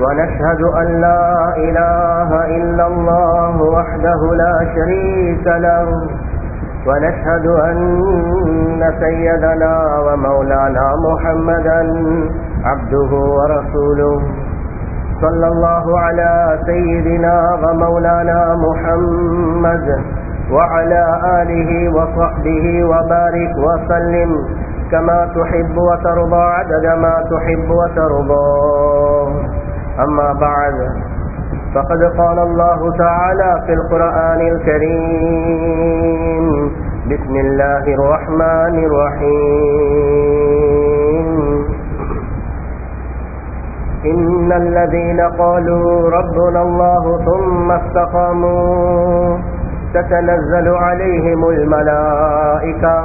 ونشهد أن لا إله إلا الله وحده لا شريك له. ونشهد أن سيدنا ومولانا محمدا عبده ورسوله. صلى الله على سيدنا ومولانا محمد وعلى آله وصحبه وبارك وسلم. كما تحب وترضى عدد ما تحب وترضى. أما بعد فقد قال الله تعالى في القرآن الكريم بسم الله الرحمن الرحيم. إن الذين قالوا ربنا الله ثم استقاموا تتنزل عليهم الملائكة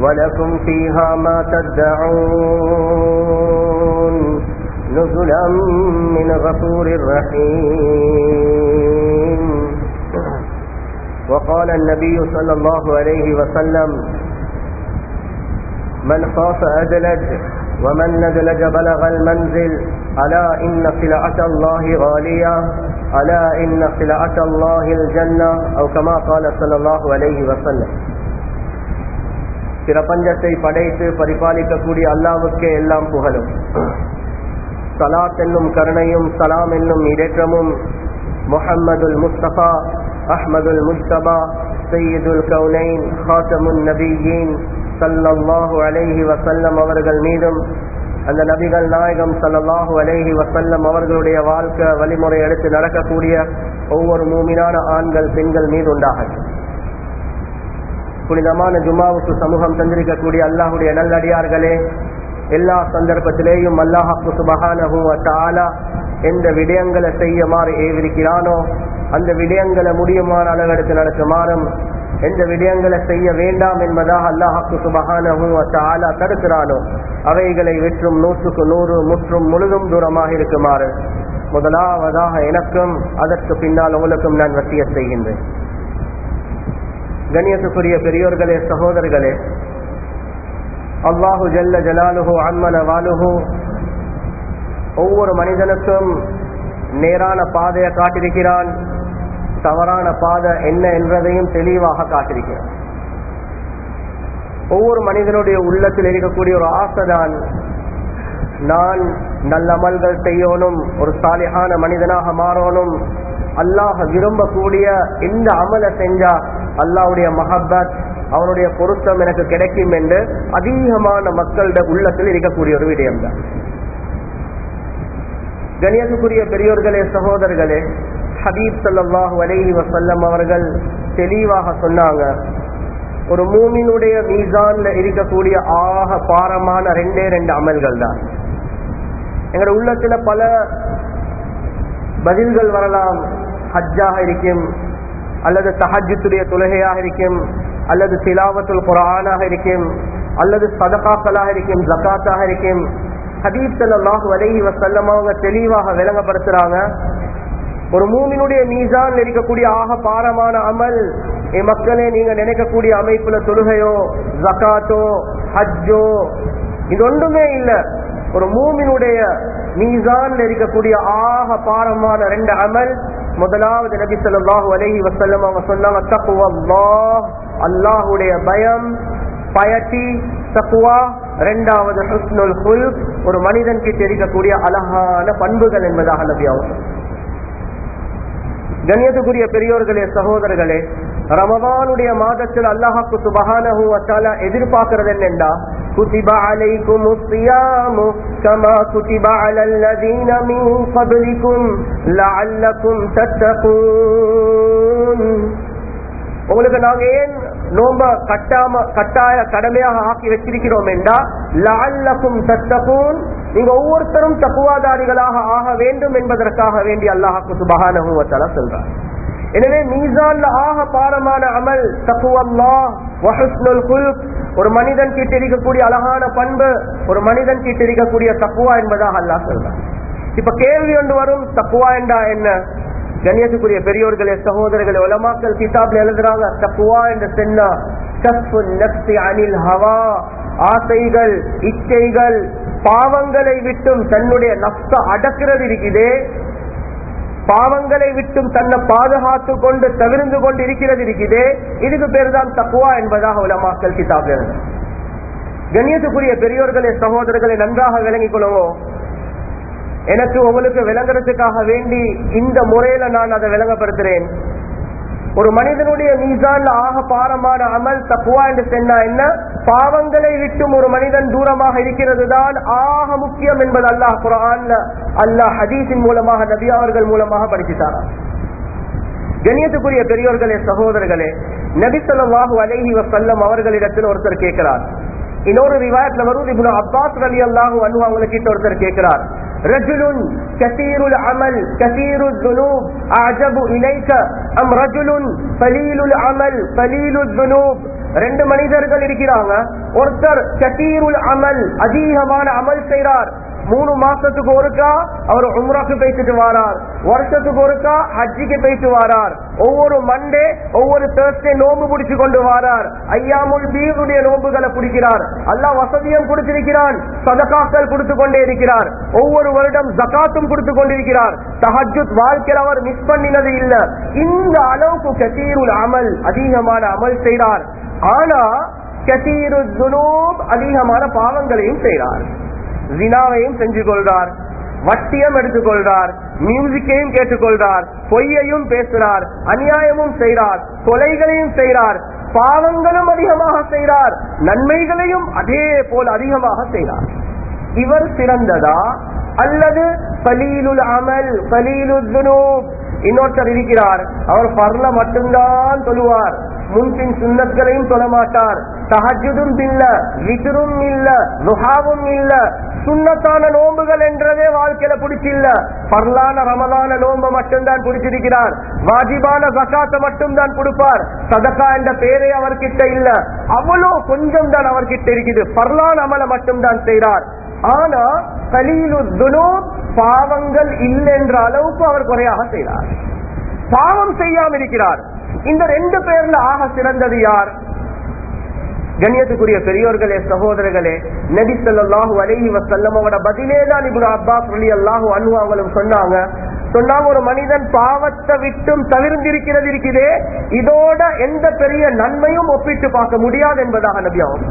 ولكم فيها ما تدعون نزلا من غفور رحيم. وقال النبي صلى الله عليه وسلم من خاف أدلج ومن ندلج بلغ المنزل ألا إن سلعة الله غالية ألا إن سلعة الله الجنة أو كما قال صلى الله عليه وسلم. பிரபஞ்சத்தை படைத்து பரிபாலிக்கக்கூடிய அல்லாவுக்கே எல்லாம் புகழும். சலாத் என்னும் கருணையும் சலாம் என்னும் இடேற்றமும் முஹம்மதுல் முஸ்தபா அஹ்மதுல் முஸ்தபா சையீதுல் கவுனைன் ஹாத்தமுன் நபியின் சல்லாஹூ அலைஹி வசல்லம் அவர்கள் மீதும் அந்த நபிகள் நாயகம் சல்லாஹு அலைஹி வசல்லம் அவர்களுடைய வாழ்க்கை வழிமுறை எடுத்து நடக்கக்கூடிய ஒவ்வொரு மூமினான ஆண்கள் பெண்கள் மீது உண்டாகட்டும் புனிதமான ஜுமாவுக்கு சமூகம் தந்திருக்கக்கூடிய அல்லாஹுடைய நல்லடியார்களே எல்லா சந்தர்ப்பத்திலேயும் அல்லாஹாக்கு சுபகானகும் தாலா எந்த விடயங்களை செய்யுமாறு ஏவிருக்கிறானோ அந்த விடயங்களை முடியுமான அளவெடுத்து நடக்குமாறும் எந்த விடயங்களை செய்ய வேண்டாம் என்பதாக அல்லாஹாக்கு சுபகானகும் தாலா தடுக்கிறானோ அவைகளை வெற்றும் நூற்றுக்கு நூறு முற்றும் முழுதும் தூரமாக இருக்குமாறு. முதலாவதாக எனக்கும் அதற்கு பின்னால் உங்களுக்கும் நான் வசிய செய்கின்றேன். கணியத்துக்குரிய பெரியோர்களே சகோதரர்களே அல்லாஹு ஜல்ல ஜலாலுஹு அம்மன வாலுஹு ஒவ்வொரு மனிதனுக்கும் நேரான பாதையை காட்டிருக்கிறான் தவறான பாதை என்ன என்பதையும் தெளிவாக காட்டிருக்கிறான் ஒவ்வொரு மனிதனுடைய உள்ளத்தில் இருக்கக்கூடிய ஒரு ஆசைதான் நான் நல்ல அமல்கள் செய்யணும் ஒரு சாலிகான மனிதனாக மாறணும். அல்லாஹ் விரும்பக்கூடிய இந்த அமலை செஞ்சா அல்லாவுடைய மஹபத் அவனுடைய பொருத்தம் எனக்கு கிடைக்கும் என்று அதிகமான மக்களுடைய உள்ளத்தில் இருக்கக்கூடிய ஒரு விடயம் தான். கணியத்துக்குரிய பெரியோர்களே சகோதரர்களே ஹபீப் சல்லாஹூ அலேஹி வசல்லம் அவர்கள் தெளிவாக சொன்னாங்க ஒரு மூமினுடைய மீசான்ல இருக்கக்கூடிய ஆக பாரமான ரெண்டே ரெண்டு அமல்கள் தான். எங்களோட உள்ளத்துல பல பதில்கள் வரலாம் ஹஜ்ஜாக இருக்கும் அல்லது தஹஜத்துடைய தொழுகையாக இருக்கும் அல்லது சிலாவத்துல் குரானாக இருக்கும் அல்லது சதகாக்களாக இருக்கும் ஜக்காத்தாக இருக்கும். ஹபீப் சல்லாஹூ அலஹி வசல்லம் அவங்க தெளிவாக விளங்கப்படுத்துறாங்க ஒரு மூமினுடைய மீசான் இருக்கக்கூடிய ஆக பாரமான அமல் என் மக்களே நீங்க நினைக்கக்கூடிய அமைப்புல தொழுகையோ ஜக்காத்தோ ஹஜ்ஜோ இது ஒன்றுமே இல்லை. ஒரு மூமினுடைய மீசான் இருக்கக்கூடிய ஆக பாரமான ரெண்டு அமல் முதலாவது நபி ஸல்லல்லாஹு அலஹி வசல்லம் அவங்க சொன்னாங்க அல்லாஹுடைய பயம் பயட்டி தப்புவா ரெண்டாவது ஹுஸ்னுல் ஹுல் ஒரு மனிதனுக்கு தெரிவிக்கக்கூடிய அழகான பண்புகள் என்பதாக நபி அவங்க கண்ணியத்துக்குரிய பெரியோர்களே சகோதரர்களே ரமதானுடைய மாதத்தில் அல்லாஹாக்கு சுபஹானஹு வத்தாலா எதிர்பார்க்கிறது என்னென்றா كتب عليكم الصيام كما كتب على الذين من قبلكم لعلكم تتقون உங்களுக்கு நாங்க ஏன் நோம்ப கட்டாம கட்டாய கடமையாக ஆக்கி வச்சிருக்கிறோம் என்றா லஅல்லக்கும் தத்தகூன் நீங்க ஒவ்வொருத்தரும் தக்குவாதாரிகளாக ஆக வேண்டும் என்பதற்காக வேண்டி அல்லாஹாக்கு சுபஹானஹு வத்தாலா சொல்றார் எனவே மீசான்ல ஆக பாரமான அமல் தக்குவல்லா வஹுஸ்னுல் குல்க். ஒரு மனிதன் கிட்ட இருக்கக்கூடிய அழகான பண்பு ஒரு மனிதன் கிட்ட இருக்கக்கூடிய என்பதாக அல்லா சொல்றான். இப்ப கேள்வி ஒன்று வரும் தப்புவா என்றா என்ன? கண்ணியத்துக்குரிய பெரியோர்களே சகோதரர்களே உலமாக்கல் கிதாப்ல எழுதுறாங்க தப்புவா என்று சொன்னா அனில் ஹவா. ஆசைகள் இச்சைகள் பாவங்களை விட்டும் தன்னுடைய நப்ச அடக்கிறது இருக்குதே. பாவங்களை விட்டும் தன்னை பாதுகாத்து கொண்டு தவிர்ந்து கொண்டு இருக்கிறது இருக்குதே. இதுக்கு பேர் தான் தக்குவா என்பதாக உலமாக்கல் கிதாப் கண்ணியத்துக்குரிய பெரியோர்களே சகோதரர்களை நன்றாக விளங்கிக் கொள்ளுவோம் எனக்கு உங்களுக்கு விளங்குறதுக்காக வேண்டி இந்த முறையில நான் அதை விளங்கப்படுத்துறேன். ஒரு மனிதனுடைய மீசான் ஆக பாரமான அமல் தப்புவா என்று சொன்னா என்ன? பாவங்களை விட்டும் ஒரு மனிதன் தூரமாக இருக்கிறது தான் ஆக முக்கியம் என்பது அல்லாஹ் குரான் அல்லாஹ் ஹதீஸின் மூலமாக நபி அவர்கள் மூலமாக படிச்சுட்டாரா? கண்ணியத்துக்குரிய பெரியோர்களே சகோதரர்களே நபி சொல்லாஹு அலேஹி வசல்லம் அவர்களிடத்தில் ஒருத்தர் கேட்கிறார். இன்னொரு ரிவாயத்துல வருவது இப்னு அப்பாஸ் அலி அல்லாஹு அனு அவங்க கிட்ட ஒருத்தர் கேட்கிறார். ரஜுலுன் கசீருல் அமல் கசீருல் துனூப் அஜபு இலைக்க அம் ரஜுலுன் பலீலுல் அமல் பலீலுல் ரெண்டு மனிதர்கள் இருக்கிறாங்க. ஒருத்தர் கபீருல் அமல் அதிகமான அமல் செய்கிறார் மூணு மாசத்துக்கு ஒருக்கா அவர் உம்ராக்கு பேசிட்டு வாரார். வருஷத்துக்கு ஒருக்கா ஹஜ்ஜிக்கு பேசிட்டு வாரார். ஒவ்வொரு மண்டே ஒவ்வொரு தேர்ஸ்டே நோம்பு பிடிச்சு கொண்டு வாரார். ஐயாமுல் பீருடைய நோம்புகளை பிடிக்கிறார். அல்லா வசதியும் கொடுத்திருக்கிறான் சதகாக்கள் கொடுத்து கொண்டே இருக்கிறார். ஒவ்வொரு வருடம் ஜகாத்தும் கொடுத்து கொண்டிருக்கிறார். தஹஜுத் வாழ்க்கையில் அவர் மிஸ் பண்ணினது இல்ல. இந்த அளவுக்கு கத்தீருள் அமல் அதிகமான அமல் செய்கிறார் ஆனா கத்தீரு அதிகமான பாவங்களையும் செய்கிறார் ஜினாவையும் செஞ்சு கொள்றார் வட்டியம் எடுத்துக்கொள்றார் மியூசிக்கையும் கேட்டுக்கொள்றார் பொய்யையும் பேசுறார் அநியாயமும் செய்கிறார் கொலைகளையும் செய்கிறார் பாவங்களும் அதிகமாக செய்கிறார் நன்மைகளையும் அதே போல் அதிகமாக செய்கிறார் இவர் சிறந்ததா? அல்லது கலீலுல் அமல் கலீலுல் இன்னொருத்தர் இருக்கிறார். அவர் பர்ல மட்டும்தான் சொல்லுவார். முன்பின் சுண்ணத்களையும் சொல்ல மாட்டார் தஹஜுதும் இல்ல விசிறும் இல்ல ருஹாவும் இல்ல. சுண்ணத்தான நோன்புகள் என்றதே வாழ்க்கையில பிடிச்சில்ல. பர்லான ரமலான நோன்பை மட்டும்தான் பிடிச்சிருக்கிறார். வாஜிபான ஜக்காத்தை மட்டும்தான் கொடுப்பார். சதக்கா என்ற பேரே அவர்கிட்ட இல்ல. அவ்வளோ கொஞ்சம் தான் அவர்கிட்ட இருக்குது. பர்லான் அமலை மட்டும்தான் செய்கிறார். ஆனா கலீலு துனோ பாவங்கள் இல்லை என்ற அளவுக்கு அவர் குறையாக செய்தார். பாவம் செய்யாம இருக்கிறார் இந்த ரெண்டு பேர்ல ஆக சிறந்தது யார்? கண்ணியத்துக்குரிய பெரியோர்களே சகோதரர்களே நபி ஸல்லல்லாஹு அலைஹி வஸல்லம் அவட பதிலே தான் இப்னு அப்பாஸ் ரலியல்லாஹு அனு அவங்களும் சொன்னாங்க. சொன்னாங்க ஒரு மனிதன் பாவத்தை விட்டும் தவிர்ந்திருக்கிறது இருக்குதே. இதோட எந்த பெரிய நன்மையும் ஒப்பிட்டு பார்க்க முடியாது என்பதாக நபி அவங்க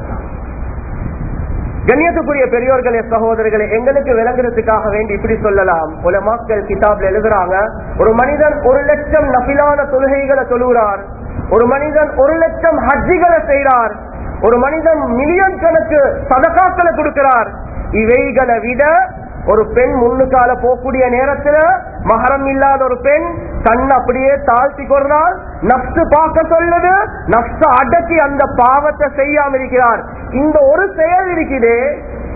கண்ணியத்துக்குரிய பெரியோர்களே சகோதரர்களே எங்களுக்கு விளங்குறதுக்காக வேண்டி இப்படி சொல்லலாம். உலமாக்கள் கிதாப்ல எழுதுறாங்க ஒரு மனிதன் ஒரு லட்சம் நபிலான தொழுகைகளை தொழுகிறார். ஒரு மனிதன் ஒரு லட்சம் ஹஜ்ஜிகளை செய்கிறார். ஒரு மனிதன் மில்லியன் கணக்கு சதகாக்களை கொடுக்கிறார். இவைகளை விட ஒரு பெண் முன்னுக்கால போகக்கூடிய நேரத்துல மகரம் இல்லாத ஒரு பெண் கண் அப்படியே தாழ்த்தி கொள்றாள். நப்சு பார்க்க சொல்லுது. நப்சு அடக்கி அந்த பாவத்தை செய்யாம இருக்கிறார். இந்த ஒரு செயல் இருக்குது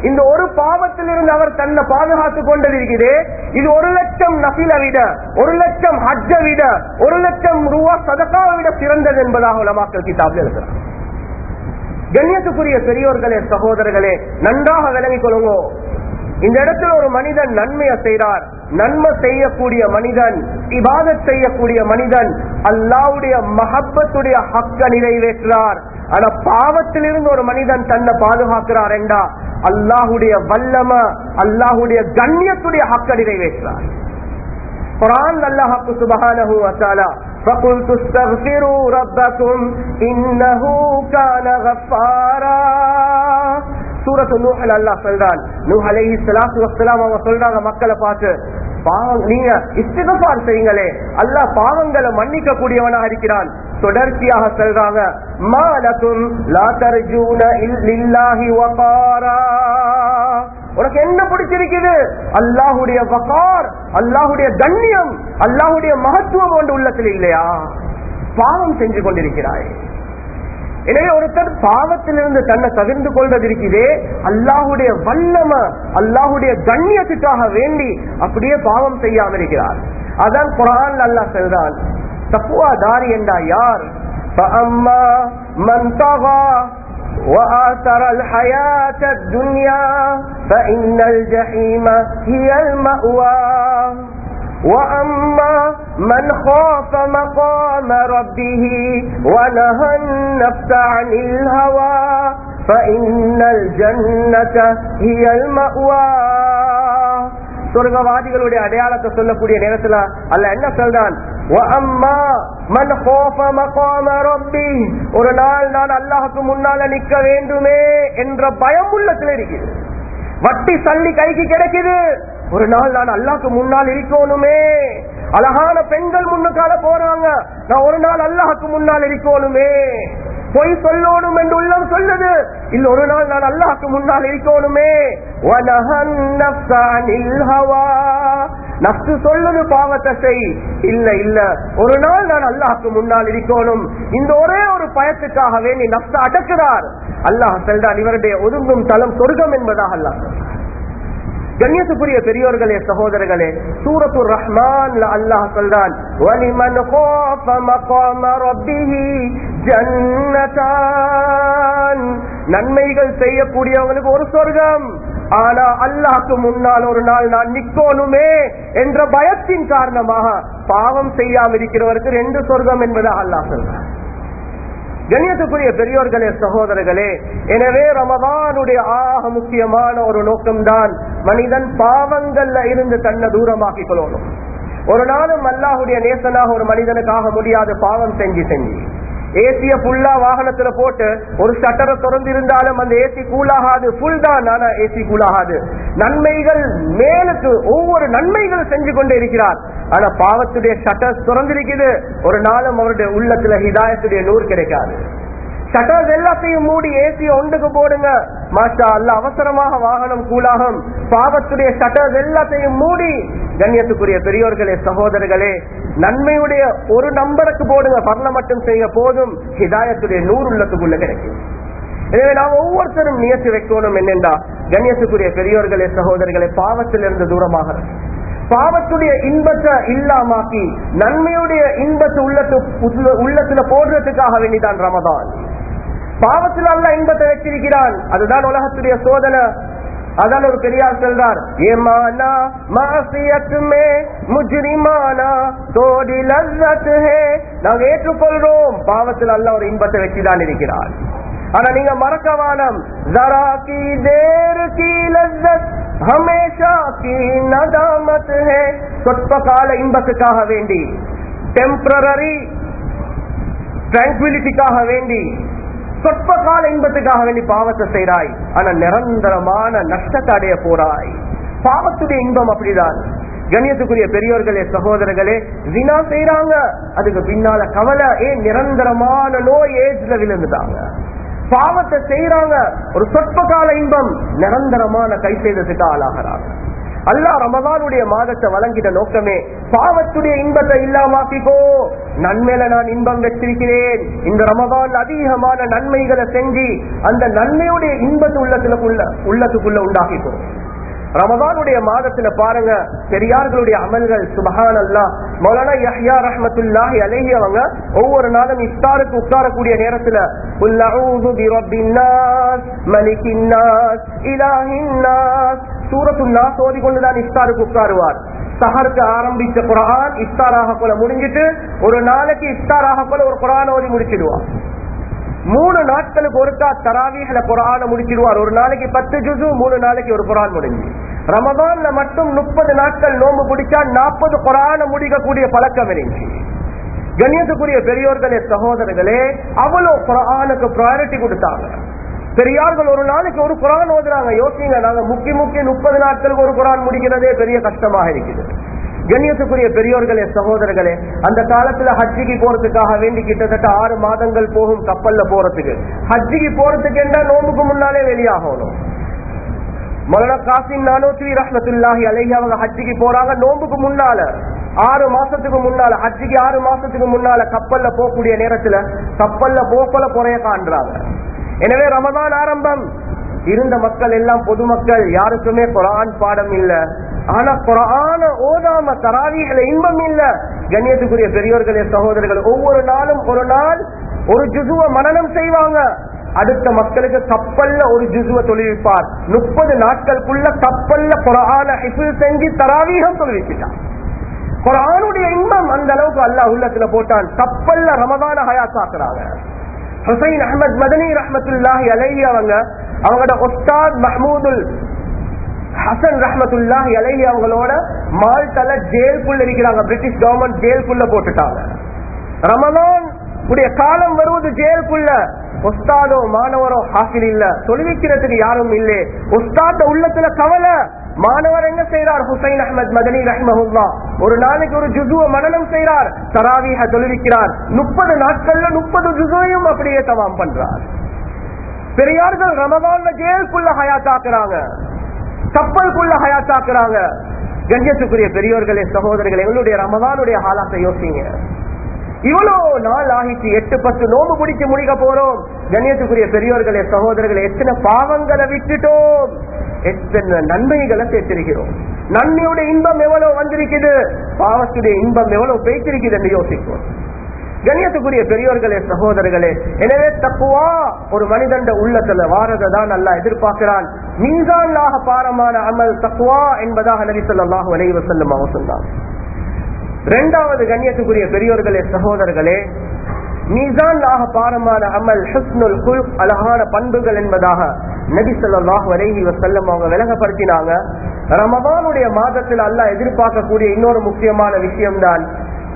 இந்த ஒரு பாவத்திலிருந்து அவர் தன்னை பாதுகாத்துக் கொண்டது இருக்குது இது ஒரு லட்சம் நபில விட ஒரு லட்சம் ஹஜ்ஜ விட ஒரு லட்சம் ரூபா சதக்காவை விட சிறந்தது என்பதாக உலமாக்கல் கிதாப்ல இருக்கிறார் கண்ணியத்துக்குரிய பெரியோர்களே சகோதரர்களே நன்றாக விளங்கிக் கொள்ளுங்க. இந்த இடத்துல ஒரு மனிதன் நன்மையை செய்கிறார் நன்மை செய்யக்கூடிய மனிதன் இபாதத் செய்யக்கூடிய மனிதன் அல்லாவுடைய மஹப்பத்துடைய ஹக்க நிறைவேற்றார் ஆனா பாவத்திலிருந்து ஒரு மனிதன் தன்னை பாதுகாக்கிறார் என்றா அல்லாஹுடைய வல்லம அல்லாஹுடைய கண்ணியத்துடைய ஹக்க நிறைவேற்றார் குரான் அல்லாஹ் சுபஹானஹு வ தஆலா فقلت استغفروا ربكم انه كان غفارا சூரத்து நூஹல் அல்லாஹ் சொல்றான் நூஹ் அலைஹி ஸலாத்து வஸ்ஸலாம் அவங்க சொல்றாங்க மக்களை பார்த்து பாவம் நீங்க இஸ்திகபார் செய்யுங்களே. அல்லாஹ் பாவங்களை மன்னிக்க கூடியவனாக இருக்கிறான். தொடர்ச்சியாக சொல்றாங்க மாலக்கும் வகாரா. உனக்கு என்ன பிடிச்சிருக்குது? அல்லாஹுடைய வகார் அல்லாஹுடைய கண்ணியம் அல்லாஹுடைய மகத்துவம் கொண்டு உள்ளத்தில் இல்லையா? பாவம் செஞ்சு கொண்டிருக்கிறாய். எனவே ஒருத்தர் பாவத்திலிருந்து தன்னை தவிர்ந்து கொள்வது இருக்குதே அல்லாஹுடைய வல்லம அல்லாஹுடைய கண்ணியத்துக்காக வேண்டி அப்படியே பாவம் செய்யாம இருக்கிறார் அதான் குரான் அல்லாஹ் சொல்றான் தப்புவா தாரி என்றா யார் فأما من طغى وآثر الحياة الدنيا فإن الجحيم هي المأوى وأما من خاف مقام ربه ونهى النفس عن الهوى فإن الجنة هي المأوى சொர்க்கவாதிகளுடைய அடையாளத்தை சொல்லக்கூடிய நேரத்துல அல்ல என்ன சொல்றான் ஒரு நாள் நான் அல்லாஹுக்கு முன்னால நிக்க வேண்டுமே என்ற பயம் உள்ளத்தில் இருக்குது வட்டி சல்லி கைக்கு கிடைக்குது ஒரு நாள் நான் அல்லாக்கு முன்னால் இருக்கணுமே. அழகான பெண்கள் முன்னுக்கால போறாங்க. நான் ஒரு நாள் அல்லாஹுக்கு முன்னால் இருக்கணுமே. பொய் சொல்லணும் என்று உள்ளம் சொல்லுது. இல்ல ஒரு நாள் நான் அல்லாஹுக்கு முன்னால் இருக்கணுமே. வனஹன் ஹவா. சொல்லுது பாவத்தை செய். இல்ல இல்ல. ஒரு நாள் நான் அல்லாஹுக்கு முன்னால் இருக்கணும். இந்த ஒரே ஒரு பயத்துக்காகவே நீ நஃப்ஸ அடக்குறார். அல்லாஹ் செல்றான் இவருடைய ஒதுங்கும் தலம் சொர்க்கம் என்பதாக அல்லாஹ் சொல்றான். கண்ணியத்துக்குரிய பெரியோர்களே சகோதரர்களே சூரத்து ரஹ்மான் அல்லாஹ் சொல்றான் ஜன்னதான். நன்மைகள் செய்யக்கூடியவங்களுக்கு ஒரு சொர்க்கம். ஆனா அல்லாஹுக்கு முன்னால் ஒரு நாள் நான் நிக்கோனுமே என்ற பயத்தின் காரணமாக பாவம் செய்யாம இருக்கிறவருக்கு ரெண்டு சொர்க்கம் என்பதாக அல்லாஹ் சொல்றான். கணியத்துக்குரிய பெரியோர்களே சகோதரர்களே எனவே ரமதானுடைய ஆக முக்கியமான ஒரு நோக்கம்தான் மனிதன் பாவங்கள்ல இருந்து தன்னை தூரமாக்கிக் கொள்ளணும். ஒரு நாளும் அல்லாஹுடைய நேசனாக ஒரு மனிதனுக்காக முடியாது பாவம் செஞ்சு செஞ்சு. ஏசிய ஃபுல்லா வாகனத்துல போட்டு ஒரு ஷட்டரை திறந்து இருந்தாலும் அந்த ஏசி கூலாகாது ஃபுல் தான். ஆனா ஏசி கூலாகாது நன்மைகள் மேலுக்கு ஒவ்வொரு நன்மைகள் செஞ்சு கொண்டே இருக்கிறார். ஆனா பாவத்துடைய ஷட்டர் திறந்திருக்குது. ஒரு நாளும் அவருடைய உள்ளத்துல ஹிதாயத்துடைய நூறு கிடைக்காது. ஷட்டர்ஸ் எல்லாத்தையும் மூடி ஏசி ஒன்றுக்கு போடுங்க. மாஷா அல்ல அவசரமாக வாகனம் கூலாகும். பாவத்துடைய ஷட்டர்ஸ் எல்லாத்தையும் மூடி கண்ணியத்துக்குரிய பெரியோர்களே சகோதரர்களே நன்மையுடைய ஒரு நம்பருக்கு போடுங்க. பர்ண மட்டும் செய்ய போதும். ஹிதாயத்துடைய நூறு உள்ளத்துக்குள்ள கிடைக்கும். எனவே நாம் ஒவ்வொருத்தரும் நியத்து வைக்கணும் என்னென்றா? கண்ணியத்துக்குரிய பெரியோர்களே சகோதரர்களே பாவத்திலிருந்து தூரமாக பாவத்துடைய இன்பத்தை இல்லாமாக்கி நன்மையுடைய இன்பத்தை உள்ளத்து உள்ளத்துல போடுறதுக்காக வேண்டிதான் ரமதான். பாவத்தில் அல்ல இன்பத்தை வச்சிருக்கிறான் அதுதான் உலகத்துடைய சோதனை. அதான் ஒரு பெரியார் சொல்றார். ஏமானா மாசியத்துமே முஜ்ரிமானா தோடி லஸ்ஸத் ஹே நாங்க ஏற்றுக்கொள்றோம். பாவத்தில் அல்ல ஒரு இன்பத்தை வச்சுதான் இருக்கிறார் ஆனா நீங்க மறக்கவானம் ஜரா கி தேர் கி லஸ்ஸத் ஹமேஷா கி நதாமத் ஹே சொற்ப கால இன்பத்துக்காக வேண்டி டெம்பரரி டிராங்குவிலிட்டிக்காக வேண்டி சொற்ப கால இன்பத்துக்காக வேண்டி பாவத்தை செய்றாய் ஆனா நிரந்தரமான நஷ்டத்தை அடைய போறாய். பாவத்துடைய இன்பம் அப்படிதான். கண்ணியத்துக்குரிய பெரியோர்களே சகோதரர்களே வினா செய்யறாங்க அதுக்கு பின்னால கவலை ஏன் நிரந்தரமான நோய் ஏஜ்ல விழுந்துட்டாங்க. பாவத்தை செய்யறாங்க ஒரு சொற்ப கால இன்பம் நிரந்தரமான கை செய்ததுக்கு ஆளாகிறாங்க. அல்லா ரமதானுடைய மாதத்தை வழங்கிட்ட நோக்கமே பாவத்துடைய இன்பத்தை இல்லாமாக்கிக்கோ. நன்மையில நான் இன்பம் வச்சிருக்கிறேன். இந்த ரமதான் அதிகமான நன்மைகளை செஞ்சு அந்த நன்மையுடைய இன்பத்து உள்ளத்துல உள்ளத்துக்குள்ள உண்டாக்கிக்கோ. ரமதானுடைய மாதத்துல பாருங்க பெரியார்களுடைய அமல்கள் சுபஹான் அல்லா மௌலானா யஹ்யா ரஹ்மத்துல்லாஹி அலைஹி அவங்க ஒவ்வொரு நாளும் இஃப்தாருக்கு உட்காரக்கூடிய நேரத்துல குல் அஊது பிரப்பின் நாஸ் மலிக்கின் நாஸ் இலாஹின் நாஸ். சூரத்துல் நாஸ் ஓதிக்கொண்டுதான் இஃப்தாருக்கு உட்காருவார். சஹருக்கு ஆரம்பிச்ச குரான் இஃப்தாராக போல முடிஞ்சிட்டு ஒரு நாளைக்கு இஃப்தாராக போல ஒரு குரான் ஓதி முடிச்சிடுவான் மூணு நாட்களுக்கு ஒருக்கா தராவிகளை குரான முடிச்சிடுவார். ஒரு நாளைக்கு பத்து ஜுசு மூணு நாளைக்கு ஒரு குரான் முடிஞ்சு. ரமதான்ல மட்டும் முப்பது நாட்கள் நோம்பு பிடிச்சா நாற்பது குரான முடிக்கக்கூடிய பழக்கம் இருந்துச்சு. கண்ணியத்துக்குரிய பெரியோர்களே சகோதரர்களே அவ்வளவு குரானுக்கு ப்ரையாரிட்டி கொடுத்தாங்க. பெரியார்கள் ஒரு நாளைக்கு ஒரு குரான் ஓதுறாங்க. யோசிங்க நாங்க முக்கிய முக்கிய முப்பது நாட்களுக்கு ஒரு குரான் முடிக்கிறதே பெரிய கஷ்டமாக இருக்குது. கண்ணியத்துக்குரிய பெரியோர்களே சகோதரர்களே அந்த காலத்துல ஹஜ்ஜிக்கு போறதுக்காக வேண்டி கிட்டத்தட்ட ஆறு மாதங்கள் போகும் கப்பல்ல போறதுக்கு. ஹஜ்ஜிக்கு போறதுக்கு என்றா நோம்புக்கு முன்னாலே வெளியாகணும். மலனா காசின் நானூத்தி ரஹ்மத்துல்லாஹி அலைஹி அவங்க ஹஜ்ஜிக்கு போறாங்க நோம்புக்கு முன்னால. ஆறு மாசத்துக்கு முன்னால ஹஜ்ஜிக்கு ஆறு மாசத்துக்கு முன்னால கப்பல்ல போகக்கூடிய நேரத்துல கப்பல்ல போக்கல குறைய காண்றாங்க. எனவே ரமதான் ஆரம்பம். இருந்த மக்கள் எல்லாம் பொதுமக்கள் யாருக்குமே குரான் பாடம் இல்ல. ஆனா குரான ஓதாம தராவிகளை இன்பம் இல்ல. கண்ணியத்துக்குரிய பெரியோர்களே சகோதரர்கள் ஒவ்வொரு நாளும் ஒரு நாள் ஒரு ஜுசுவ மனனம் செய்வாங்க. அடுத்த மக்களுக்கு கப்பல்ல ஒரு ஜுசுவ தொழில்விப்பார் முப்பது நாட்களுக்குள்ள கப்பல்ல குரான செஞ்சு தராவீகம் தொழில்விட்டான் குரானுடைய இன்பம் அந்த அளவுக்கு அல்லாஹ் உள்ளத்துல போட்டான். கப்பல்ல ரமதான ஹயாத்தாக்குறாங்க ஹுசைன் அஹமத் மதனி ரஹமத்துல்லாஹி அலைஹி அவங்க அவங்களோட ஒஸ்தாத் மஹமூதுல் ஹசன் ரஹமத்துல்லா அலைஹி அவங்களோட மால்டல ஜெயிலுக்குள்ள இருக்கிறாங்க. பிரிட்டிஷ் கவர்மெண்ட் ஜெயிலுக்குள்ள போட்டுட்டாங்க. ரமதான் உடைய காலம் வருவது ஜெயிலுக்குள்ள. உஸ்தாதோ மாணவரோ ஹாசில் இல்ல. தொழுவிக்கிறதுக்கு யாரும் இல்லை. உஸ்தாத உள்ளத்துல கவலை. மாணவர் என்ன செய்யறார் ஹுசைன் அஹமத் மதனி ரஹ்மஹுல்லா. ஒரு நாளைக்கு ஒரு ஜுசுவ மனநம் செய்யறார் தராவீக தொழுவிக்கிறார் முப்பது நாட்கள்ல முப்பது ஜுசுவையும் அப்படியே தவாம் பண்றார். பெரியார்கள் ரமதான்ல ஜெயிலுக்குள்ள ஹயாத்தாக்குறாங்க கப்பலுக்குள்ள ஹயாத்தாக்குறாங்க. கஞ்சத்துக்குரிய பெரியோர்களே சகோதரர்கள் எங்களுடைய ரமதானுடைய ஹாலாத்தை யோசிங்க. இவ்வளவு நாள் ஆகிச்சு எட்டு பத்து நோம்பு பிடிச்சு முடிக்க போறோம். கண்ணியத்துக்குரிய பெரியோர்களே சகோதரர்களே எத்தனை பாவங்களை விட்டுட்டோம். எத்தனை நன்மைகளை சேர்த்திருக்கிறோம். நன்மையுடைய இன்பம் எவ்வளவு வந்திருக்குது? பாவத்துடைய இன்பம் எவ்வளவு பேய்த்திருக்குது என்று யோசிப்போம். கண்ணியத்துக்குரிய பெரியோர்களே சகோதரர்களே எனவே தப்புவா ஒரு மனிதண்ட உள்ளத்துல வாரதை தான் நல்லா எதிர்பார்க்கிறான். மீன்கான்லாக பாரமான அமல் தப்புவா என்பதாக நபி சொல்லாஹு அலைவ செல்லும் அவன் சொன்னான் இரண்டாவது கண்ணியத்துக்குரிய பெரியோர்களே சகோதரர்களே மீசான்லாக பாரமான அமல் ஹுஸ்னுல் குல் அழகான பண்புகள் என்பதாக நபி சொல்லாஹு அலைஹி வசல்லம் அவங்க விலகப்படுத்தினாங்க ரமபானுடைய மாதத்தில் அல்ல எதிர்பார்க்கக்கூடிய இன்னொரு முக்கியமான விஷயம்தான்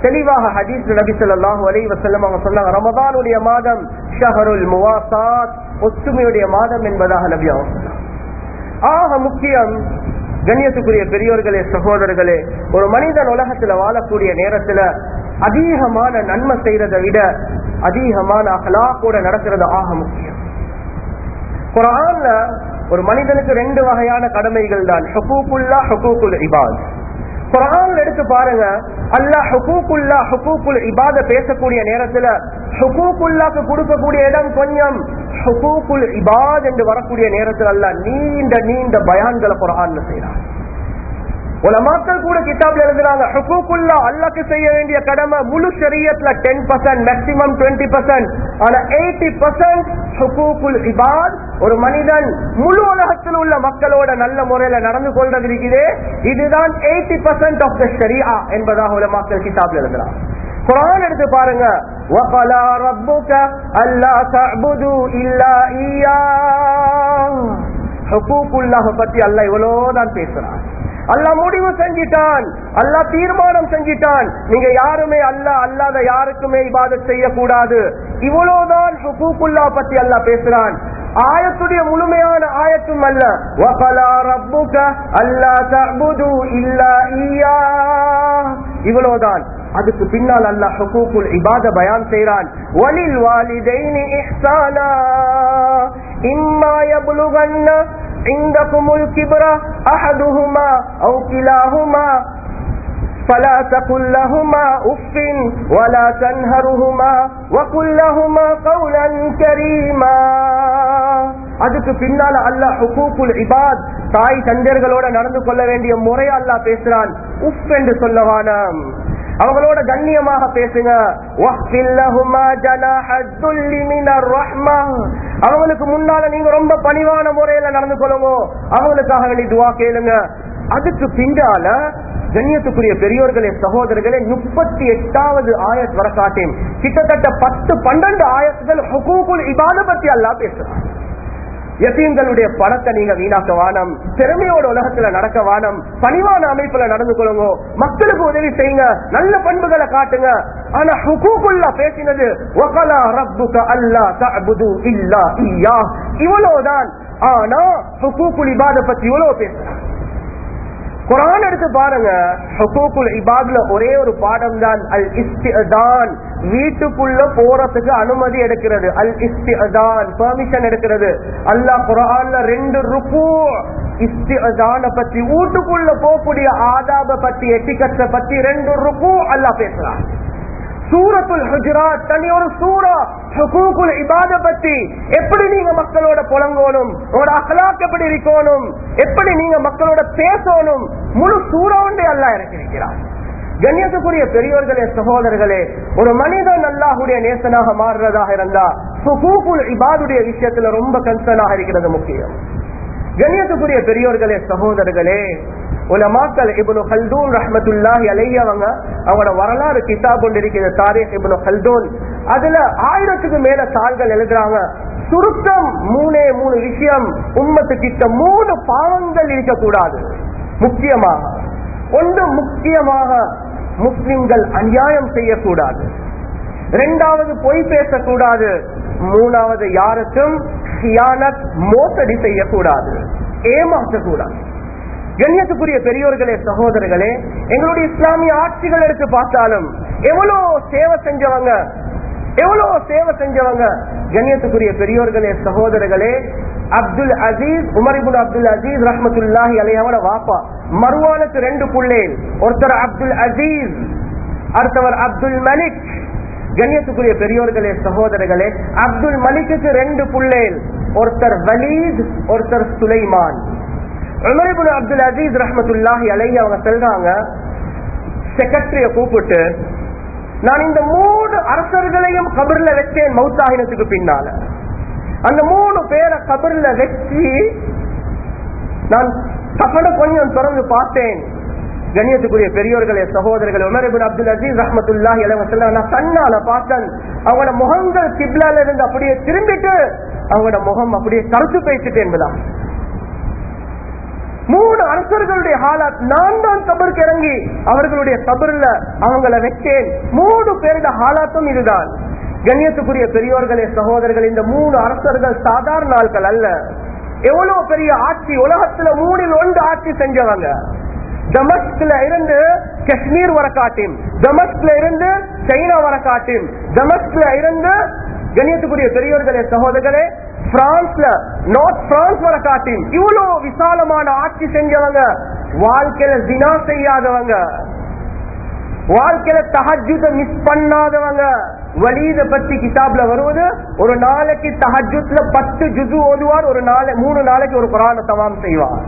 தெளிவாக ஹதீஸ் நபி சொல்லாஹு அலி வசல்லம் அவங்க சொன்னாங்க ரமதானுடைய மாதம் ஷஹருல் முவாசாத் ஒற்றுமையுடைய மாதம் என்பதாக நபி அவங்க ஆக முக்கியம் கண்ணியத்துக்குரிய பெரியோர்களே சகோதரர்களே ஒரு மனிதன் உலகத்துல வாழக்கூடிய நேரத்துல அதிகமான நன்மை செய்யறதை விட அதிகமான அகலாக்கோட நடக்கிறது ஆக முக்கியம். குரான்ல ஒரு மனிதனுக்கு ரெண்டு வகையான கடமைகள் தான் ஹகூக்குல்லா ஹகூக்குல் இபாத். குரான் எடுத்து பாருங்க அல்லாஹ் ஹுகூக்குல்லா ஹுகூக்குல் இபாத பேசக்கூடிய நேரத்துல ஹுகூக்குல்லாக்கு கொடுக்கக்கூடிய இடம் கொஞ்சம் ஹுகூக்குல் இபாத் என்று வரக்கூடிய நேரத்தில் அல்ல நீண்ட நீண்ட பயான்களை குரான் செய்யறான் உலமாக்கள் கூட கிதாப்ல எழுதுறாங்க ஹுகூக்குல்லா அல்லாக்கு செய்ய வேண்டிய கடமை முழு சரியத்துல ten percent maximum twenty percent ஆனா எயிட்டி பர்சன்ட் ஹுகூக்குல் இபாத் ஒரு மனிதன் முழு உலகத்தில் உள்ள மக்களோட நல்ல முறையில நடந்து கொள்றது இருக்குதே இதுதான் எயிட்டி பர்சன்ட் ஆஃப் த ஷரியா என்பதாக உலமாக்கள் கிதாப்ல எழுதுறாங்க குரான் எடுத்து பாருங்க وَقَلَى رَبُّكَ أَلَّا تَعْبُدُوا إِلَّا إِيَّاهُ ஹுகூக்குல்லாஹ் பத்தி அல்லாஹ் இவ்வளவுதான் பேசுறான் அல்ல முடிவு செஞ்சிட்டான். அல்ல தீர்மானம் செஞ்சிட்டான். நீங்க யாருமே அல்ல அல்லாத யாருக்குமே இபாதத் செய்யக்கூடாது. இவ்வளவுதான் ஹுகூக்குல்லா பத்தி அல்ல பேசுறான். ஆயத்துடைய முழுமையான ஆயத்தும் அல்ல. இவ்வளவுதான். அதுக்கு பின்னால் அல்லா ஹக்கூக்குல் இபாத பயான் செய்கிறான் ஒலில் வாலிதைனி இஹ்சானா. இம்மா யப்லுகன்ன عندكم الكبر احدهما او كلاهما فلا تقل لهما اف ولا تنهرهما وقل لهما قولا كريما அதுக்கு பின்னால அல்லாஹ் ஹுகூக்குல் இபாத் தாய் தந்தையர்களோட நடந்து கொள்ள வேண்டிய முறை அல்லாஹ் பேசுறான் உஃப் என்று சொல்லவானாம் அவங்களோட கண்ணியமாக பேசுங்க. அவங்களுக்கு முன்னால நீங்க ரொம்ப பணிவான முறையில நடந்து கொள்ளுங்க. அவங்களுக்காக வேண்டி துவா கேளுங்க. அதுக்கு பின்னால கண்ணியத்துக்குரிய பெரியோர்களே சகோதரர்களே முப்பத்தி எட்டாவது ஆயத் வர காட்டேன். கிட்டத்தட்ட பத்து பன்னெண்டு ஆயத்துகள் ஹுகூக்குல் இபாத பத்தி அல்லா பேசுறான். யத்தீம்களுடைய பணத்தை நீங்க வீணாக்க வானம் திறமையோட உலகத்துல நடக்க வானம் பணிவான அமைப்புல நடந்து கொள்ளுங்க மக்களுக்கு உதவி செய்யுங்க நல்ல பண்புகளை காட்டுங்க. ஆனா ஹுகூக்குள்ள பேசினது வகலா ரப்புக அல்லா தஅபுது இல்லா ஈயா. இவ்வளவுதான். ஆனா ஹுகூக்குள் இபாத பத்தி இவ்வளவு பேசுறாங்க. குரான் எடுத்து பாருங்க. ஹுகூக்குல் ஒரே ஒரு பாடம் தான் அல் இஸ்திதான் வீட்டுக்குள்ள போறதுக்கு அனுமதி எடுக்கிறது. அல் இஸ்திதான் பெர்மிஷன் எடுக்கிறது. அல்லாஹ் குரான்ல ரெண்டு ருக்கு. இஸ்திதான பத்தி வீட்டுக்குள்ள போகக்கூடிய ஆதாப பத்தி எட்டிக்கத்தை பத்தி ரெண்டு ருப்பூ அல்லாஹ் பேசுறான். சூரத்துல் ஹுஜராத் தனி ஒரு சூரா ஹுகூக்குல் இபாத பத்தி எப்படி நீங்க மக்களோட புலங்கோணும் உங்களோட அகலாக் எப்படி இருக்கணும் எப்படி நீங்க மக்களோட பேசணும் முழு சூறா அல்லா அல்லாஹ் கண்ணியத்துக்குரிய பெரியோர்களே சகோதரர்களே ஒரு மனிதன் அல்லாஹுடைய நேசனாக மாறுறதாக இருந்தா ஹுகூக்குல் இபாதுடைய விஷயத்துல ரொம்ப கன்சர்னாக இருக்கிறது முக்கியம். கண்ணியத்துக்குரிய பெரியோர்களே சகோதரர்களே உலமாக்கல் இப்னு ஹல்தூன் ரஹமத்துல்லாஹி அலைஹி அவங்க அவங்களோட வரலாறு கிதாப் கொண்டிருக்கிற இருக்கிற தாரீக் இப்னு ஹல்தூன் அதுல ஆயிரத்துக்கு மேல தாள்கள் எழுதுறாங்க. சுருக்கம் மூணே மூணு விஷயம். உம்மத்து கிட்ட மூணு பாவங்கள் இருக்கக்கூடாது. முக்கியமாக ஒன்று முக்கியமாக முஸ்லிம்கள் அநியாயம் செய்யக்கூடாது. இரண்டாவது பொய் பேசக்கூடாது. மூணாவது யாருக்கும் ஹியானத் மோசடி செய்யக்கூடாது. ஏமாற்றக்கூடாது. கண்ணியத்துக்குரிய பெரியோர்களே சகோதரர்களே எங்களுடைய இஸ்லாமிய ஆட்சிகள் எடுத்து பார்த்தாலும் எவ்வளோ சேவை செஞ்சவங்க எவ்வளவு சேவை செஞ்சவங்க. கண்ணியத்துக்குரிய பெரியோர்களே சகோதரர்களே அப்துல் அசீஸ் உமரிபுல் அப்துல் அசீஸ் ரஹமத்துல்லாஹி அலையாவோட வாப்பா மருவானுக்கு ரெண்டு புள்ளேன் ஒருத்தர் அப்துல் அசீஸ் அடுத்தவர் அப்துல் மலிக். கண்ணியத்துக்குரிய பெரியோர்களே சகோதரர்களே அப்துல் மலிக்கு ரெண்டு புள்ளேன் ஒருத்தர் வலீத் ஒருத்தர் சுலைமான். உமரிபுல் அப்துல் அஜீஸ் ரஹமத்துல்லாஹி அலைய அவங்க செல்றாங்க செக்ரட்டரிய கூப்பிட்டு நான் இந்த மூணு அரசர்களையும் கபர்ல வச்சேன் மௌத்தாகினத்துக்கு பின்னால. அந்த மூணு பேரை கபர்ல வச்சு நான் கபட கொஞ்சம் திறந்து பார்த்தேன். கண்ணியத்துக்குரிய பெரியோர்களே சகோதரர்கள் உமர் அப்துல் அஜீஸ் ரஹமத்துல்லாஹி அலைவசல்ல நான் கண்ணால பார்த்தேன். அவங்களோட முகங்கள் கிப்லால இருந்து அப்படியே திரும்பிட்டு அவங்களோட முகம் அப்படியே கருத்து பேசிட்டு என்பதா மூணு அரசர்களுடைய ஹாலாத் நான் தான் கபருக்கு இறங்கி அவர்களுடைய கபர்ல அவங்கள வச்சேன் மூணு பேருடைய ஹாலாத்தும் இதுதான். கண்ணியத்துக்குரிய பெரியோர்களே சகோதரர்கள் இந்த மூணு அரசர்கள் சாதாரண ஆட்கள் அல்ல. எவ்வளவு பெரிய ஆட்சி உலகத்துல மூணில் ஒன்று ஆட்சி செஞ்சவங்க. டமஸ்க்ல இருந்து காஷ்மீர் வர காட்டும் டமஸ்க்ல இருந்து சைனா வர காட்டும் டமஸ்க்ல இருந்து கண்ணியத்துக்குரிய பெரியோர்களே சகோதரர்களே பிரான்ஸ்ல நார்த் பிரான்ஸ் வர காட்டும் இவ்வளவு விசாலமான ஆட்சி செஞ்சவங்க வாழ்க்கையில தினா செய்யாதவங்க வாழ்க்கையில தஹஜுத மிஸ் பண்ணாதவங்க வலீத பத்தி கிதாப்ல வருவது ஒரு நாளைக்கு தஹஜுத்ல பத்து ஜுது ஓதுவார் ஒரு நாளை மூணு நாளைக்கு ஒரு குரான தவாம் செய்வார்.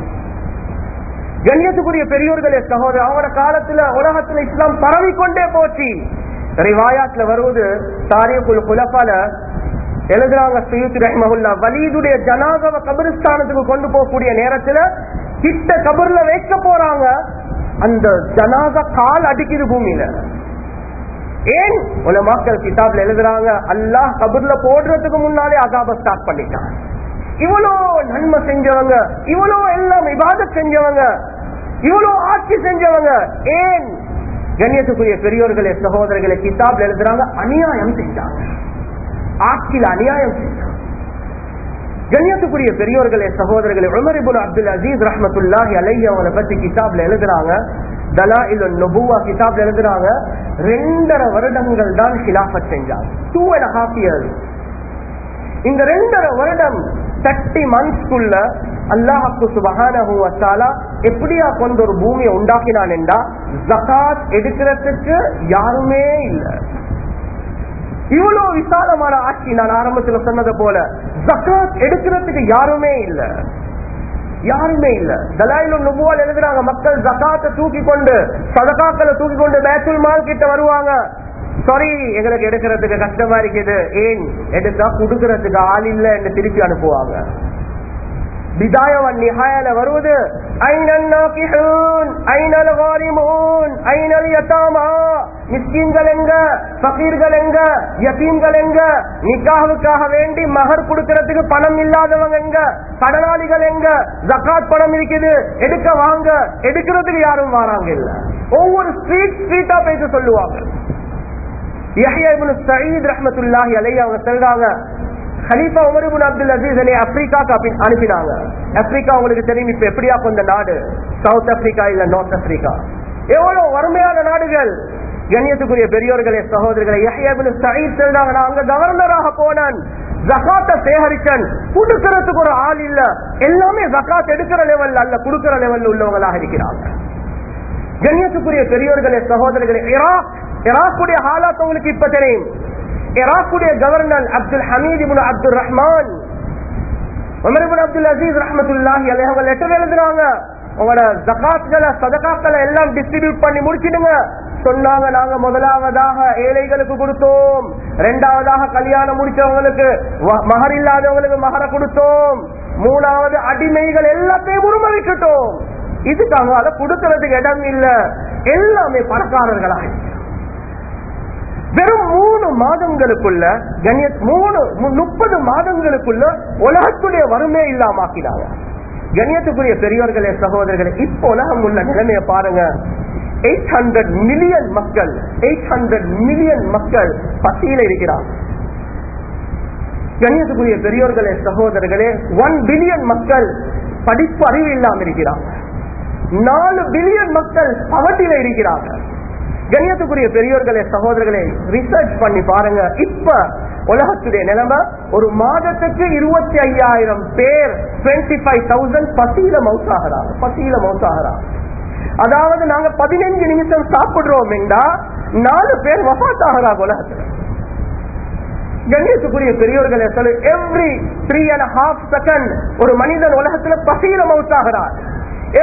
கண்ணியத்துக்குரிய பெரியோர்களே சகோதரர் அவரோட காலத்துல உலகத்துல இஸ்லாம் பரவி கொண்டே போச்சு. ரிவாயாத்ல வருவது தாரியக்குள் குலப்பால எழுதுறாங்க சுயூத் ரஹ்மஹுல்லா. வலீதுடைய ஜனாதவ கபிரிஸ்தானத்துக்கு கொண்டு போகக்கூடிய நேரத்துல கிட்ட கபர்ல வைக்க போறாங்க. அந்த ஜனாத கால் அடிக்குது பூமியில. ஏன்? உலமாக்கள் கிதாப்ல எழுதுறாங்க அல்லாஹ் கபர்ல போடுறதுக்கு முன்னாலே அகாப ஸ்டார்ட் பண்ணிட்டான். இவ்வளோ நன்மை செஞ்சவங்க இவ்வளோ எல்லாம் விவாதம் செஞ்சவங்க இவ்வளோ ஆட்சி செஞ்சவங்க. ஏன்? கண்ணியத்துக்குரிய பெரியோர்களே சகோதரர்களை கிதாப்ல எழுதுறாங்க அநியாயம் செஞ்சாங்க. ஆட்சியில் அநியாயம் செஞ்சாங்க கண்ணியத்துக்குரிய பெரியோர்களே சகோதரர்களே உமரிபுல் அப்துல் அசீஸ் ரஹமத்துல்லாஹி அலை அவங்களை பத்தி கிதாப்ல எழுதுறாங்க. தலா இல்ல நொபுவா கிதாப்ல எழுதுறாங்க. ரெண்டரை வருடங்கள் தான் ஹிலாபத் செஞ்சாங்க டூ அண்ட் ஹாஃப் இயர்ஸ் இந்த ரெண்டரை வருடம் தேர்ட்டி மந்த்ஸ்க்குள்ள அல்லாஹாக்கு சுபகானஹு வத்தாலா எப்படியா கொண்டு ஒரு பூமியை உண்டாக்கினான் என்றா? ஜகாத் எடுக்கிறதுக்கு யாருமே இல்லை. இவ்வளவு விசாலமான ஆட்சி நான் ஆரம்பத்துல சொன்னது போல. ஜக்காத் எடுக்கிறதுக்கு யாருமே இல்ல. யாருமே இல்ல. தலாயிலும் நுபுவால் எழுதுறாங்க மக்கள் ஜக்காத்தை தூக்கி கொண்டு சதகாக்களை தூக்கி கொண்டு பேத்துல் மால் கிட்ட வருவாங்க. சாரி எங்களுக்கு எடுக்கிறதுக்கு கஷ்டமா இருக்குது. ஏன்? எடுத்தா குடுக்கிறதுக்கு ஆள் இல்ல என்று திருப்பி அனுப்புவாங்க. பிதாயவன் நிகாயால வருவது. ஐநல் நாக்கிஹூன் ஐநல் வாரிமூன் ஐநல் யதாமா. மிஸ்கின்கள் எங்க? ஃபகீர்கள் எங்க? யதீம்கள் எங்க? நிக்காவுக்காக வேண்டி மகர் கொடுக்கறதுக்கு பணம் இல்லாதவங்க எங்க? கடனாளிகள் எங்க? ஜக்காத் பணம் இருக்குது. எடுக்க வாங்க. எடுக்கிறதுக்கு யாரும் வராங்க இல்ல. ஒவ்வொரு ஸ்ட்ரீட் ஸ்ட்ரீட்டா பேச சொல்லுவாங்க. யஹ்யா இப்னு சயீத் ரஹ்மத்துல்லாஹி அலைஹி அவங்க சொல்றாங்க ஹலீஃபா உமருபுன் அப்துல் அசீஸ் என்னை ஆப்பிரிக்காக்கு அனுப்பினாங்க. ஆப்பிரிக்கா உங்களுக்கு தெரியும் இப்ப எப்படியா இந்த நாடு? சவுத் ஆப்பிரிக்கா இல்ல நார்த் ஆப்பிரிக்கா எவ்வளவு வறுமையான நாடுகள்? கண்ணியத்துக்குரிய பெரியோர்களே சகோதரர்களே அங்க கவர்னராக போனேன். ஜகாத்தை சேகரிச்சன் கொடுக்கறதுக்கு ஒரு ஆள் இல்ல. எல்லாமே ஜகாத் எடுக்கிற லெவல்ல அல்ல கொடுக்கிற லெவல்ல உள்ளவங்களாக இருக்கிறாங்க. கண்ணியத்துக்குரிய பெரியோர்களே சகோதரர்களே ஈராக் ஈராக்குடைய ஹாலாத் உங்களுக்கு இப்ப தெரியும். ஈராக்குடைய governor Abdul Hamid Abdul Rahman Abdul Aziz ரஹமத்துல்லாஹி அவங்க லெட்டர் எழுதுறாங்க. உங்களோட ஜகாத்களை சதகாக்களை எல்லாம் டிஸ்ட்ரிபியூட் பண்ணி முடிச்சிடுங்க. சொன்னாங்க நாங்க முதலாவதாக ஏழைகளுக்கு கொடுத்தோம். இரண்டாவதாக கல்யாணம் முடிச்சவங்களுக்கு மகர் இல்லாதவங்களுக்கு மகர கொடுத்தோம். மூணாவது அடிமைகள் எல்லாத்தையும் உருமதிக்கிட்டோம் இதுக்காக அதை கொடுக்கறதுக்கு இடம் இல்ல. எல்லாமே பணக்காரர்களாக வெறும் மூணு மாதங்களுக்குள்ள கண்ணிய மூணு மு- முப்பது மாதங்களுக்குள்ள உலகத்துடைய வறுமையை இல்லாமாக்கினாங்க. கண்ணியத்துக்குரிய பெரியோர்களே சகோதரர்களே இப்போ உலகம் உள்ள நிலைமையை பாருங்க. எயிட் ஹண்ட்ரட் மில்லியன் மக்கள் எயிட் ஹண்ட்ரட் மில்லியன் மக்கள் பசியில இருக்கிறாங்க. கண்ணியத்துக்குரிய பெரியோர்களே சகோதரர்களே ஒன் பில்லியன் மக்கள் படிப்பு அறிவு இல்லாம இருக்கிறார் நாலு பில்லியன் மக்கள் பவட்டில இருக்கிறார்கள் கண்ணியத்துக்குரிய பெரியோர்களே சகோதரர்களே ரிசர்ச் பண்ணி பாருங்க. இப்ப உலகத்துடைய நிலைமை ஒரு மாதத்துக்கு இருபத்தி ஐயாயிரம் பேர் டுவெண்ட்டி ஃபைவ் தௌசண்ட் பசியில மவுத்தாகிறாங்க பசியில மவுத்தாகிறாங்க அதாவது நாங்க பதினஞ்சு நிமிஷம் சாப்பிடுறோம் என்றா நாலு பேர் வஃத் ஆகிறாங்க உலகத்துல. கண்ணியத்துக்குரிய பெரியோர்களே சொல்லு every three and half second ஒரு மனிதன் உலகத்துல பசியில மவுசாகிறார்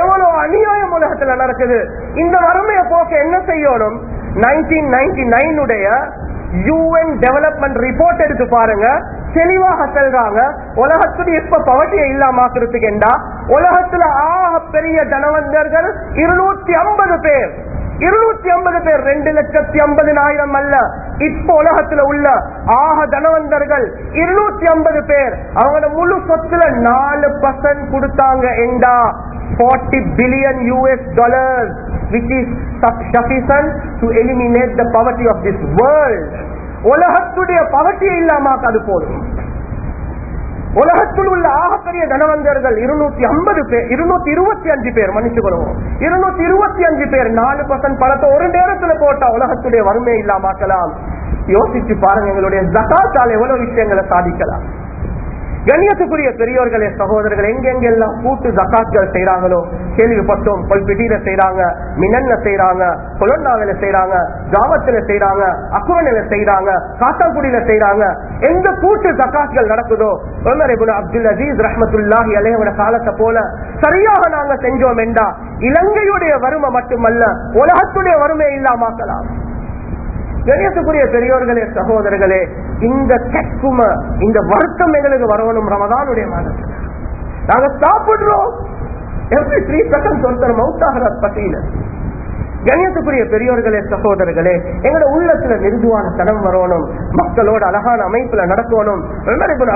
எவ்வளவு அநியாயம் உலகத்துல நடக்குது? இந்த வறுமையை போக்க என்ன செய்யணும்? நைன்டீன் நைன்டி நைனுடைய யூஎன் டெவலப்மெண்ட் ரிப்போர்ட் எடுத்து பாருங்க. தெளிவாக செல்றாங்க. உலகத்துடைய இப்ப பவட்டியை இல்லாமாக்குறதுக்கு என்றா உலகத்துல ஆக பெரிய தனவந்தர்கள் இருநூத்தி ஐம்பது பேர். இருநூத்தி ஐம்பது பேர் ரெண்டு லட்சத்தி ஐம்பதினாயிரம் அல்ல. இப்ப உலகத்துல உள்ள ஆக தனவந்தர்கள் இருநூத்தி ஐம்பது பேர். அவங்களோட முழு சொத்துல நாலு பர்சன்ட் கொடுத்தாங்க. என்றா 40 billion US dollars which is sufficient to eliminate the poverty of this world. உலகத்துடைய பவர்ட்டியை இல்லாமக்கு அது போதும். உலகத்தில் உள்ள ஆகப்பெரிய தனவந்தர்கள் இருநூத்தி ஐம்பது பேர் இருநூத்தி இருபத்தி அஞ்சு பேர் மன்னிச்சு இருநூத்தி இருபத்தி அஞ்சு பேர் நாலு பர்சன்ட் பணத்தை ஒரு நேரத்துல போட்டா உலகத்துடைய வறுமை இல்லாமக்கலாம் யோசிச்சு பாருங்க எங்களுடைய ஜகாத்தால் எவ்வளவு விஷயங்களை சாதிக்கலாம். கண்ணியத்துக்குரிய பெரியோர்களே சகோதரர்கள் எங்கெங்கெல்லாம் கூட்டு ஜக்காத்கள் செய்யறாங்களோ கேள்விப்பட்டோம் கொல்பிட்டியில செய்யறாங்க மினன்ல செய்யறாங்க கொலொன்னாவில செய்யறாங்க கிராமத்துல செய்யறாங்க அக்குவனில செய்யறாங்க காத்தாங்குடியில செய்யறாங்க எந்த கூட்டு ஜக்காத்கள் நடக்குதோ அப்துல் அசீஸ் ரஹமத்துல்லாஹி அலையோட காலத்தை போல சரியாக நாங்க செஞ்சோம் என்றா இலங்கையுடைய வறுமை மட்டுமல்ல உலகத்துடைய வறுமையை இல்லாமக்கலாம் கணியத்துக்குரிய பெரியோர்களே சகோதரர்களே இந்த கெக்கும இந்த வருத்தம் எங்களுக்கு வரணும் ரமதானுடைய மாதத்துல. நாங்க சாப்பிடுறோம். எப்படி த்ரீ செகண்ட்ஸ் ஒருத்தர் மவுத்தாகிற பசியில. கணியத்துக்குரிய பெரியோர்களே சகோதரர்களே எங்களோட உள்ளத்துல மிருதுவான தனம் வரணும். மக்களோட அழகான அமைப்புல நடக்கணும்.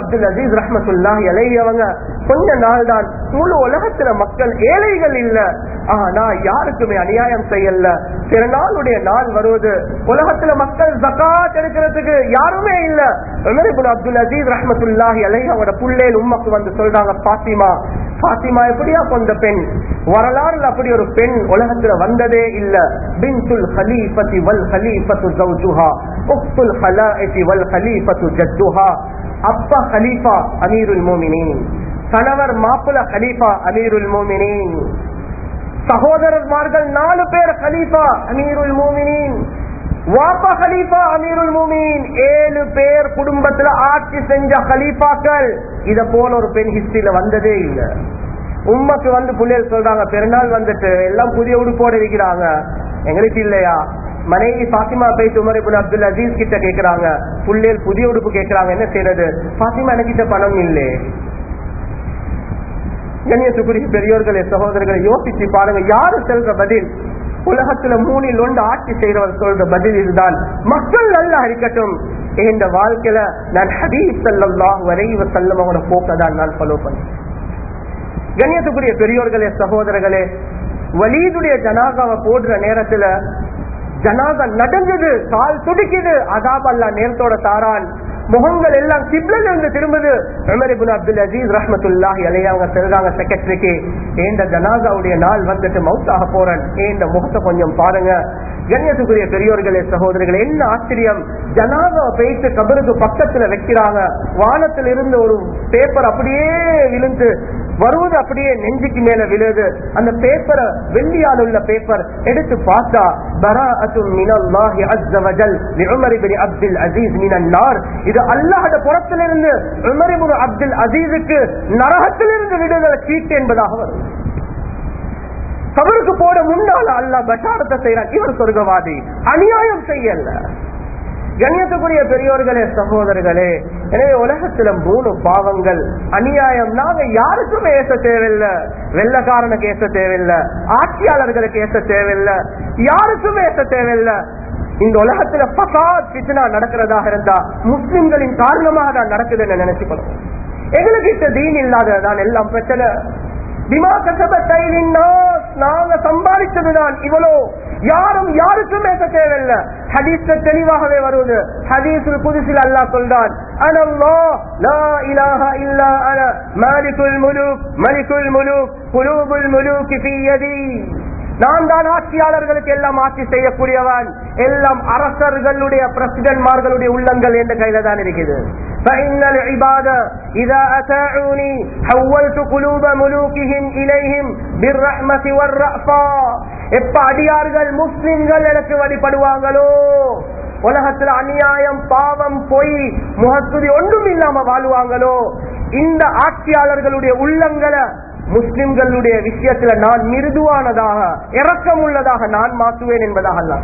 அப்துல் அசீஸ் ரஹமத்துல்லா இலையவங்க அவங்க கொஞ்ச நாள் தான் முழு உலகத்துல மக்கள் ஏழைகள் இல்ல. ஆனா யாருக்குமே அநியாயம் செய்யல. சில நாளுடைய நாள் வருவது உலகத்துல மக்கள் ஜகாத் எடுக்கிறதுக்கு யாருமே இல்ல. உமர் அப்துல் அசீஸ் ரஹமத்துல்லா அலைஹி அவங்களோட புள்ளேல் உம்மக்கு வந்து சொல்றாங்க பாத்திமா பாத்திமா எப்படியா கொண்ட பெண்? வரலாறுல அப்படி ஒரு பெண் உலகத்துல வந்ததே இல்ல. பின்துல் ஹலீஃபதி வல் ஹலீஃபத்து ஜௌஜுஹா உக்துல் ஹலாஇதி வல் ஹலீஃபத்து ஜத்துஹா அப்பா ஹலீஃபா அமீருல் மோமினின் கணவர் மாப்பிள ஹலீஃபா அமீருல் மோமினின் சகோதரர்மார்கள் நாலு பேர் ஹலீஃபா அமீருல் மோமினின் வாப்பா ஹலீஃபா அமீருல் மூமின் ஏழு பேர் குடும்பத்துல ஆட்சி செஞ்ச ஹலீஃபாக்கள் இத போல ஒரு பெண் ஹிஸ்டரியில வந்ததே இல்லை உண்மைக்கு வந்து புள்ளையர் சொல்றாங்க பெருநாள் வந்துட்டு எல்லாம் புதிய உடுப்போட இருக்கிறாங்க. எங்களுக்கு இல்லையா? மனைவி பாத்திமா போயிட்டு உமர் இப்னு அப்துல் அசீஸ் கிட்ட கேக்குறாங்க புள்ளையர் புதிய உடுப்பு கேட்கறாங்க என்ன செய்யறது பாத்திமா எனக்கிட்ட பணம் இல்லை. கண்ணியத்துக்குரிய பெரியோர்களே சகோதரர்களை யோசிச்சு பாருங்க யாரு செல்ற பதில்? உலகத்துல மூணில் ஒன்று ஆட்சி செய்யறவர் சொல்ற பதில் இதுதான். மக்கள் நல்லா இருக்கட்டும். இந்த வாழ்க்கையில நான் ஹதீஸ் செல்லம் வரைவ செல்லம் அவங்களோட போக்க தான் நான் ஃபாலோ பண்ணேன். கண்ணியத்துக்குரிய பெரியோர்களே சகோதரர்களே வலீதுடைய ஜனாகாவை போடுற நேரத்துல ஜனாதா நடந்தது கால் துடிக்குது அதாப் அல்லா நேரத்தோட தாரான். முகங்கள் எல்லாம் கிப்ல இருந்து திரும்புது. உமர் அப்துல் அஜீஸ் ரஹ்மத்துல்லாஹி அலைஹி அவங்க சொல்றாங்க செக்ரட்டரிக்கு ஏந்த ஜனாதாவுடைய நாள் வந்துட்டு மவுத்தாக போறேன். ஏந்த முகத்தை கொஞ்சம் பாருங்க. கண்ணியத்துக்குரிய பெரியோர்களே சகோதரர்களே என்ன ஆச்சரியம்? ஜனாதாவை பேசி கபருக்கு பக்கத்துல வைக்கிறாங்க. வானத்தில் இருந்து ஒரு பேப்பர் அப்படியே விழுந்து வருவது அப்படியே நெஞ்சுக்கு மேல விழுது. அந்த பேப்பரை வெள்ளியால் உள்ள பேப்பர் எடுத்து பார்த்தா பராஅத்தும் மினல்லாஹி அஸ்ஸ வஜல் அப்துல் அசீஸ் மினன் நார். இது அல்லாஹ்வுடைய புறத்திலிருந்து உமர் இப்னு அப்துல் அசீஸுக்கு நரகத்திலிருந்து விடுதலை சீட்டு என்பதாக வரும். கபருக்கு போட முன்னால அல்ல பஷாரத்தை செய்யறான் இவர் சொர்க்கவாதி. அநியாயம் செய்யல. கண்ணியத்துக்குரிய பெரியோர்களே சகோதரர்களே எனவே உலகத்துல மூணு பாவங்கள். அநியாயம் நாங்க யாருக்கும் ஏச தேவையில்லை. வெள்ளக்காரனுக்கு ஏச தேவையில்லை. ஆட்சியாளர்களுக்கு ஏச தேவையில்லை. யாருக்கும் ஏச தேவையில்லை. இந்த உலகத்துல பசாத் பித்னா நடக்கிறதாக இருந்தா முஸ்லிம்களின் காரணமாக தான் நடக்குதுன்னு நினைச்சுக்கணும். எங்களுக்கு இந்த தீன் இல்லாததான் எல்லாம் பிரச்சனை. நாங்க சம்பாதிச்சதுதான் இவ்வளோ யாரும் யாருக்கும் பேச தேவையில்லை ஹதீஸ்ல தெளிவாகவே வருவது ஹதீஸுல் புதுசில் அல்லாஹ் சொல்றான் அனல்லா லா இலாஹ இல்லா அன மாலிகுல் முலூக் மலிகுல் முலூக் குலூபுல் முலூக் ஃபீ யதி நான் தான் ஆட்சியாளர்களுக்கு எல்லாம் ஆட்சி செய்யக்கூடியவன் எல்லாம் அரசர்களுடைய பிரசிடன்ட்மார்களுடைய உள்ளங்கள் என்ற கையில தான் இருக்குது فإن العباد إذا أتاعوني حولت قلوب ملوكهم إليهم بالرحمة والرأفاء எப்ப அடியார்கள் முஸ்லிம்கள் எனக்கு வழிபடுவாங்களோ உலகத்துல அநியாயம் பாவம் பொய் முகத்துதி ஒன்றும் இல்லாம வாழ்வாங்களோ இந்த ஆட்சியாளர்களுடைய உள்ளங்களை முஸ்லிம்களுடைய விஷயத்துல நான் மிருதுவானதாக இறக்கம் உள்ளதாக நான் மாற்றுவேன் என்பதாக அல்ல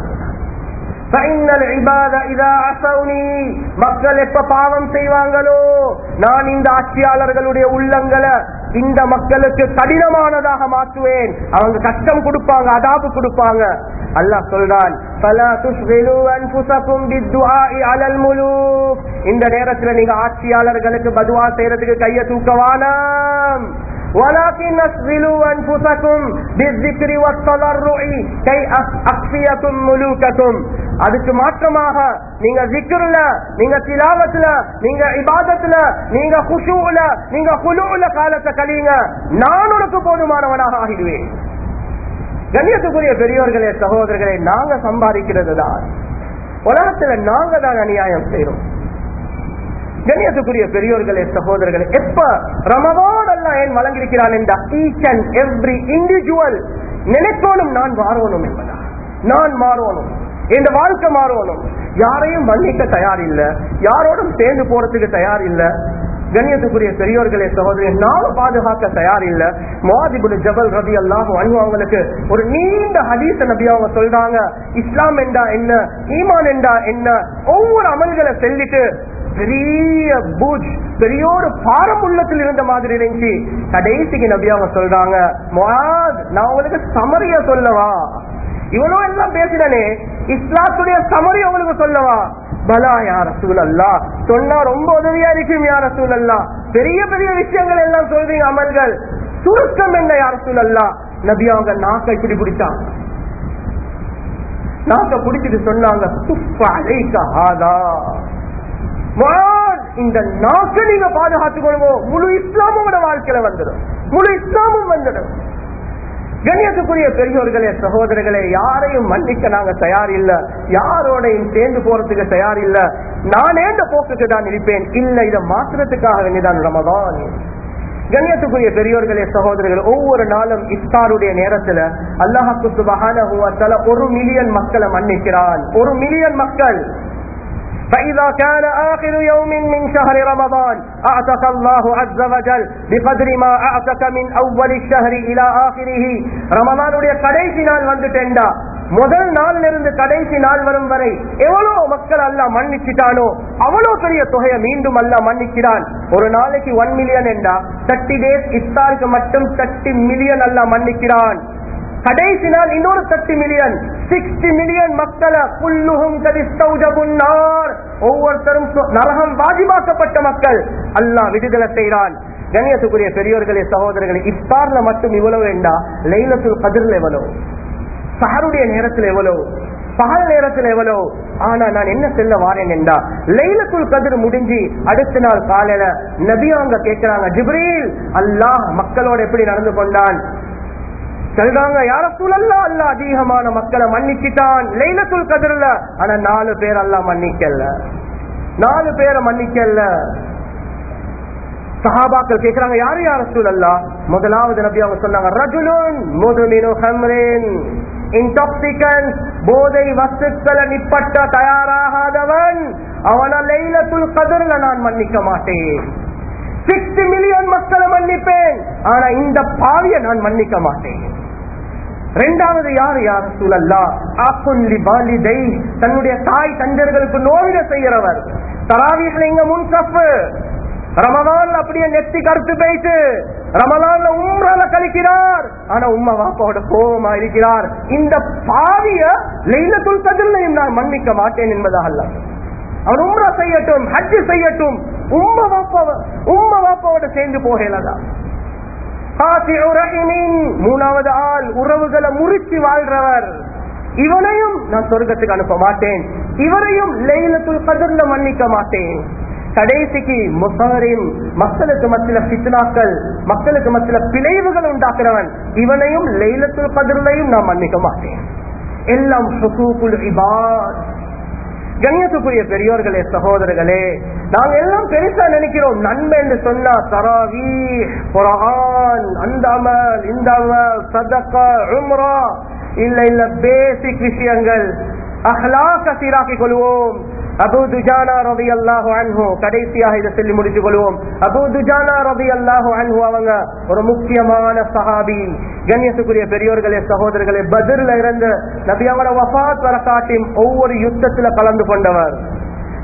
மக்கள் எப்ப பாவம் செய்வாங்களோ நான் இந்த ஆட்சியாளர்களுடைய உள்ளங்களை இந்த மக்களுக்கு கடினமானதாக மாற்றுவேன். அவங்க கஷ்டம் கொடுப்பாங்க அதாபு கொடுப்பாங்க. அல்லாஹ் சொல்றான் இந்த நேரத்துல நீங்க ஆட்சியாளர்களுக்கு பதுவா செய்யறதுக்கு கைய தூக்கவானாம் ولكن اشغلوا انفسكم بالذكر والتضرع كي اخفيكم ملوككم அதுக்கு மாற்றமாக நீங்க ஜிக்ருல நீங்க திலாவத்துல நீங்க இபாதத்துல நீங்க குஷூல நீங்க குழுல காலத்தை கழியுங்க நான் உனக்கு போதுமானவனாக ஆகிடுவேன் கண்ணியத்துக்குரிய பெரியோர்களே சகோதரர்களே நாங்க சம்பாதிக்கிறது தான் உலகத்துல நாங்க தான் அநியாயம் செய்யறோம் கண்ணியத்துக்குரிய பெரியோர்களே சகோதரர்களே எப்ப ரமவான் எல்லாம் ஏன் வழங்கியிருக்கிறான் என்ற ஈச் அண்ட் எவ்ரி இண்டிவிஜுவல் நினைப்போனும் நான் மாறணும் என்பதா நான் மாறணும் இந்த வாழ்க்கை மாறணும் யாரையும் மன்னிக்க தயார் இல்ல யாரோடும் சேர்ந்து போறதுக்கு தயார் இல்ல கண்ணியத்துக்குரிய பெரியோர்களே சகோதரி நாம பாதுகாக்க தயார் இல்ல மோதிபுல் ஜபல் ரவி அல்லாஹ் அவங்களுக்கு ஒரு நீண்ட ஹதீச நபி அவங்க சொல்றாங்க. இஸ்லாம் என்றா என்ன? ஈமான் என்றா என்ன? ஒவ்வொரு அமல்களை சொல்லிட்டு பெரிய பூஜ் பெரிய ஒரு பாரம் உள்ளத்தில் இருந்த மாதிரி இருந்துச்சு. கடைசிக்கு நபி அவங்க சொல்றாங்க நான் உங்களுக்கு சமரிய சொல்லவா? இவ்வளவு எல்லாம் பேசினே இஸ்லாத்துடைய சமரி உங்களுக்கு சொல்லவா? பலா யார சூழல்லா சொன்னா ரொம்ப உதவியா இருக்கும் யார சூழல்லா பெரிய பெரிய விஷயங்கள் எல்லாம் சொல்றீங்க அமல்கள். சுருக்கம் என்ன யார சூழல்லா நபி அவங்க நாக்கை இப்படி பிடிச்சாங்க நாக்க பிடிச்சிட்டு சொன்னாங்க இந்த நாக்க நீங்க பாதுகாத்துக் கொள்வோம் முழு இஸ்லாமோட வாழ்க்கையில வந்துடும். முழு இஸ்லாமும் வந்துடும். கண்ணியத்துக்குரிய பெரியோர்களே சகோதரர்களே யாரையும் மன்னிக்க நாங்க தயார் இல்ல யாரோடையும் சேர்ந்து போறதுக்கு தயார் இல்ல நானே இந்த போக்குக்கு தான் இருப்பேன். இல்ல இதை மாற்றுறதுக்காக வேண்டிதான் ரமதான். கண்ணியத்துக்குரிய பெரியோர்களே சகோதரர்கள் ஒவ்வொரு நாளும் இஸ்தாருடைய நேரத்துல அல்லாஹாக்கு சுபகான ஒரு மில்லியன் மக்களை மன்னிக்கிறான். ஒரு மில்லியன் மக்கள். فإذا كان آخر يوم من شهر رمضان أعتق الله عز وجل بقدر ما أعتق من أول الشهر إلى آخره رمضان உடைய கடைசி நாள் வந்துட்டேன்டா முதல் நாள்ல இருந்து கடைசி நாள் வரும் வரை எவ்வளவு மக்கள் அல்ல மன்னிச்சுட்டானோ அவ்வளவு பெரிய தொகையை மீண்டும் அல்ல மன்னிக்கிறான் ஒரு நாளைக்கு ஒன் மில்லியன் என்றா தேர்ட்டி டேஸ் இஃப்தாருக்கு மட்டும் தேர்ட்டி மில்லியன் அல்ல மன்னிக்கிறான் கடைசி நாள் இன்னொரு தேர்ட்டி மில்லியன் சிக்ஸ்டி மில்லியன் மக்களை புல்லுகும் ஒவ்வொருத்தரும் நரகம் பாதிமாக்கப்பட்ட மக்கள். அல்லாஹ் விடுதலை செய்தான். கண்ணியத்துக்குரிய பெரியோர்களே சகோதரர்களே இப்பார்ல மட்டும் இவ்வளவு வேண்டா. லைலத்துல் கதிர்ல எவ்வளவு? சஹருடைய நேரத்தில் எவ்வளவு? பகல் நேரத்தில் எவ்வளவு? ஆனா நான் என்ன செல்ல வாரேன் என்றா லைலத்துல் கதிர் முடிஞ்சு அடுத்த நாள் காலையில நபியாங்க கேட்கிறாங்க ஜிப்ரீல் அல்லாஹ் மக்களோட எப்படி நடந்து கொண்டான்? சொல்றாங்க யார சூழல்ல அல்ல அதிகமான மக்களை மன்னிச்சிட்டான். லைலத்துல் கதிரல. ஆனா நாலு பேர் எல்லாம் மன்னிக்கல. நாலு பேரை மன்னிக்கல. சஹாபாக்கள் கேட்கிறாங்க யாரு யார சூழல்ல முதலாவது நபி அவங்க சொன்னாங்க ரஜுலுன் முதுமினு ஹம்ரின். இன்டாக்சிகன்ஸ் போதை வஸ்துக்களை நிப்பட்ட தயாராகாதவன். அவனை லைலத்துல் கதிரல நான் மன்னிக்க மாட்டேன். சிக்ஸ்டி மில்லியன் மக்களை மன்னிப்பேன். ஆனா இந்த பாவிய நான் மன்னிக்க மாட்டேன். ரெண்டாவது யாரு? யார் சூழல்லா ஆப்புல்லி பாலிதை தன்னுடைய தாய் தந்தர்களுக்கு நோவிட செய்கிறவர். தராவிகள் எங்க முன் சப்பு ரமதான் அப்படியே நெத்தி கருத்து போயிட்டு ரமலான்ல உம்ரால கழிக்கிறார். ஆனா உம்மா வாப்பாவோட கோபமா இருக்கிறார். இந்த பாவிய லைலத்துல் கதிர்லையும் நான் மன்னிக்க மாட்டேன் என்பதாக அல்ல அவன் உம்ரா செய்யட்டும் ஹஜ் செய்யட்டும். உம்மா வாப்பாவ உம்மா வாப்பாவோட சேர்ந்து போகலதான் மூணாவது ஆள் உறவுகளை முறிச்சு வாழ்றவர். இவனையும் நான் சொர்க்கத்துக்கு அனுப்ப மாட்டேன். இவரையும் லைலத்துல் கதிர்ல மன்னிக்க மாட்டேன். கடைசிக்கு முசாரின் மக்களுக்கு மத்தியில பித்னாக்கள் மக்களுக்கு மத்தியில பிழைவுகள் உண்டாக்குறவன் இவனையும் லைலத்துல் கதிர்லையும் நான் மன்னிக்க மாட்டேன். எல்லாம் இபாத். கண்ணியத்துக்குரிய பெரியோர்களே சகோதரர்களே நாங்க எல்லாம் பெருசா நினைக்கிறோம். நன்மை என்று சொன்னா தராவி குரான் அந்த அமல் இந்த அமல் சதக்கா உம்ரா இல்ல இல்ல பேசிக் விஷயங்கள். அஹ்லாக்க சீராக்கிக் கொள்வோம் அபு துஜானா ரவி அல்லாஹு அன்ஹு கடைசியாக இதை சொல்லி முடித்துக் கொள்வோம் அபு துஜானா ரவி அல்லாஹு அன்ஹு அவங்க ஒரு முக்கியமான சஹாபி கண்ணியத்துக்குரிய பெரியோர்களே சகோதரர்களே பதிர்ல இருந்து நபி அவங்கள வஃத் வர காட்டியும் ஒவ்வொரு யுத்தத்துல கலந்து கொண்டவர்.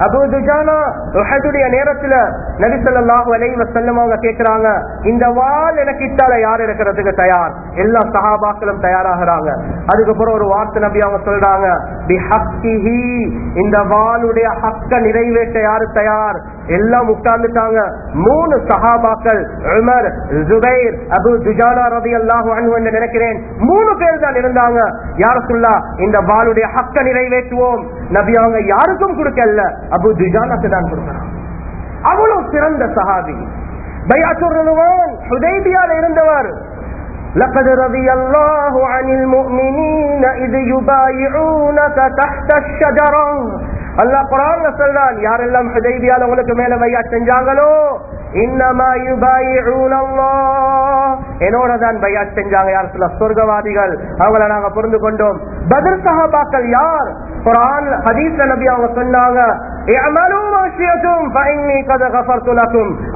அபு துஜானா உஹதுடைய நேரத்துல நபி ஸல்லல்லாஹு அலைஹி வஸல்லம் அவங்க இந்த வால் எனக்கு இட்டால யார் இருக்கிறதுக்கு தயார்? எல்லா சகாபாக்களும் தயாராகிறாங்க. அதுக்கப்புறம் ஒரு வார்த்தை நபி அவங்க சொல்றாங்க இந்த வாளுடைய ஹக்க நிறைவேற்ற யாரு தயார்? எல்லாம் உட்கார்ந்துட்டாங்க மூணு சஹாபாக்கள் உமர் ஜுபைர் அபு துஜானா ரதி அல்லாஹு அன்ஹு என்று நினைக்கிறேன் மூணு பேர் தான் இருந்தாங்க யார் சொல்லா இந்த வாளுடைய ஹக்க நிறைவேற்றுவோம் நபி அவங்க யாருக்கும் கொடுக்கல அபு துஜானாக்கு தான் கொடுக்கிறான் அவ்வளவு சிறந்த சஹாபி பையாத்துருவான் ஹுதைபியால இருந்தவர் لقد رضي الله عن المؤمنين إذ يبايعونك تحت الشجرة அல்லா குரான் சொல்றான் யாரெல்லாம் ஹுதைபியால் உங்களுக்கு மேல வையா செஞ்சாங்களோ என்னோட தான் பையா செஞ்சாங்க யார் சில சொர்க்கவாதிகள். அவங்கள நாங்க புரிந்து கொண்டோம். பத்ர் சஹாபாக்கள் யார்? குரான் ஹதீஸ்ல நபி அவங்க சொன்னாங்க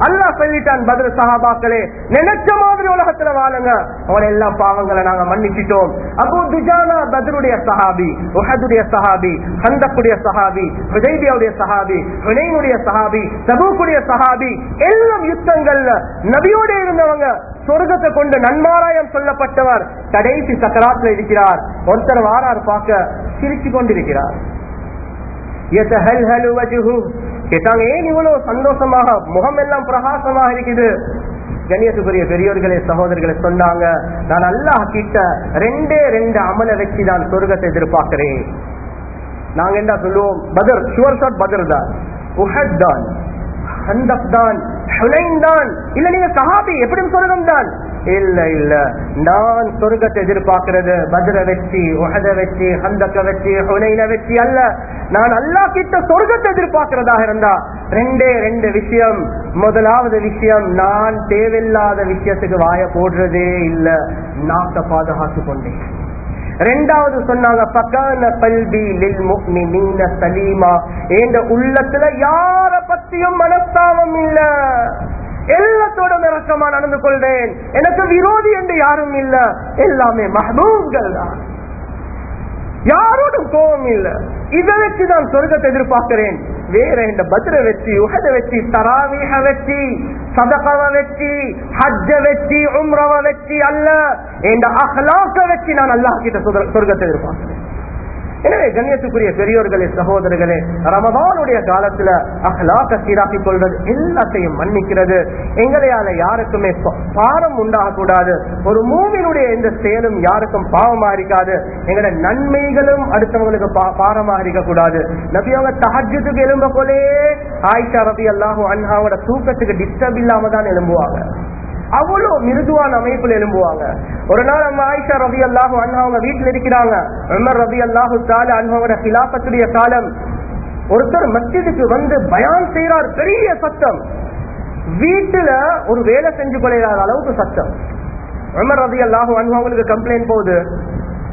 அல்லாஹ் சொல்லிட்டான் பத்ர் சஹாபாக்களே நினைச்ச மாதிரி உலகத்துல வாழுங்க. அவங்கள எல்லாம் பாவங்களை நாங்க மன்னிச்சிட்டோம். அபூ துஜானா பத்ருடைய சஹாபி உஹதுடைய சஹாபி ஹந்தக்குடைய சஹாபி ஹுதைபியாவுடைய சஹாபி ஹுனைனுடைய சஹாபி தபூக்குடைய சஹாபி செல்லும் யுத்தங்கள்ல. நபியோட இருந்தவங்க சொர்க்கத்தை கொண்டு நன்மாராயம் சொல்லப்பட்டவர். கடைசி சக்கராத்துல இருக்கிறார். ஒருத்தர் வாரார் பார்க்க சிரிச்சு கொண்டிருக்கிறார். கேட்டாங்க ஏன் இவ்வளவு சந்தோஷமாக? முகம் எல்லாம் பிரகாசமாக இருக்குது. கணியத்துக்குரிய பெரியோர்களே சகோதரர்களை சொன்னாங்க நான் அல்லாஹ் கிட்ட ரெண்டே ரெண்டு அமல வச்சு நான் சொர்க்கத்தை எதிர்பார்க்கிறேன். நாங்க என்ன சொல்லுவோம்? பதர் ஷுவர் ஷாட் பதர் தான். உஹத் தான். ஹந்தப் தான் ஹுனைன் தான் இல்ல நீங்க சஹாபி எப்படி சொர்க்கம் தான். இல்ல இல்ல. நான் சொர்க்கத்தை எதிர்பார்க்கிறது. பத்ர வெற்றி உஹத வெற்றி ஹந்தக்க வெற்றி ஹுனைன வெற்றி அல்ல. நான் அல்லா கிட்ட சொர்க்கத்தை எதிர்பார்க்கிறதாக இருந்தா ரெண்டே ரெண்டு விஷயம். முதலாவது விஷயம் நான் தேவையில்லாத விஷயத்துக்கு வாய போடுறதே இல்ல. நாட்டை பாதுகாத்து கொண்டேன். ரெண்டாவது சொன்னாங்க பக்கான பல்வி லில் சலீமா. என்ற உள்ளத்துல யார பத்தியும் மனஸ்தாபம் இல்ல. எல்லாத்தோட இறக்கமா நடந்து கொள்றேன் எனக்கு விரோதி என்று யாரும் இல்ல. எல்லாமே மஹபூப்கள் தான். யாரோடும் கோபம் இல்ல. இதை வச்சு நான் சொர்க்கத்தை எதிர்பார்க்கிறேன். வேற இந்த பத்ர வெற்றி உகத வெற்றி தராவீக வெற்றி சதகவ வெற்றி ஹஜ்ஜ வெற்றி உம்ரவ வெற்றி அல்ல. இந்த அஹ்லாக்க வெற்றி நான் அல்லாஹ் கிட்ட சொர்க்கத்தை எதிர்பார்க்கிறேன். எனவே கண்ணியத்துக்குரிய பெரியோர்களே சகோதரர்களே ரமதானுடைய காலத்துல அஹ்லாக்க சீராக்கி கொள்வது எல்லாத்தையும் மன்னிக்கிறது. எங்களையால யாருக்குமே பாரம் உண்டாக கூடாது ஒரு மூவினுடைய எந்த செயலும் யாருக்கும் பாவமா இருக்காது. எங்களோட நன்மைகளும் அடுத்தவங்களுக்கு பா- பாரமா இருக்க கூடாது நபி அவங்க தஹஜ்ஜுக்கு எழும்ப போலே ஆயிஷா ரபி அல்லாஹு அன்ஹாவோட தூக்கத்துக்கு டிஸ்டர்ப் இல்லாம தான் எழும்புவாங்க. அவ்வளவு மிருதுவான அமைப்புல எழும்புவாங்க. ஒரு நாள் நம்ம ஆயிஷா ரவி அல்லாஹு அவங்க வீட்டில் இருக்கிறாங்க. உமர் ரவி அல்லாஹு தால அண்ணாவோட கிலாபத்துடைய காலம். ஒருத்தர் மஸ்ஜிதுக்கு வந்து பயான் செய்யறார் பெரிய சத்தம். வீட்டுல ஒரு வேலை செஞ்சு கொள்ளாத அளவுக்கு சத்தம். உமர் ரவி அல்லாஹு அவங்களுக்கு கம்ப்ளைண்ட் போகுது.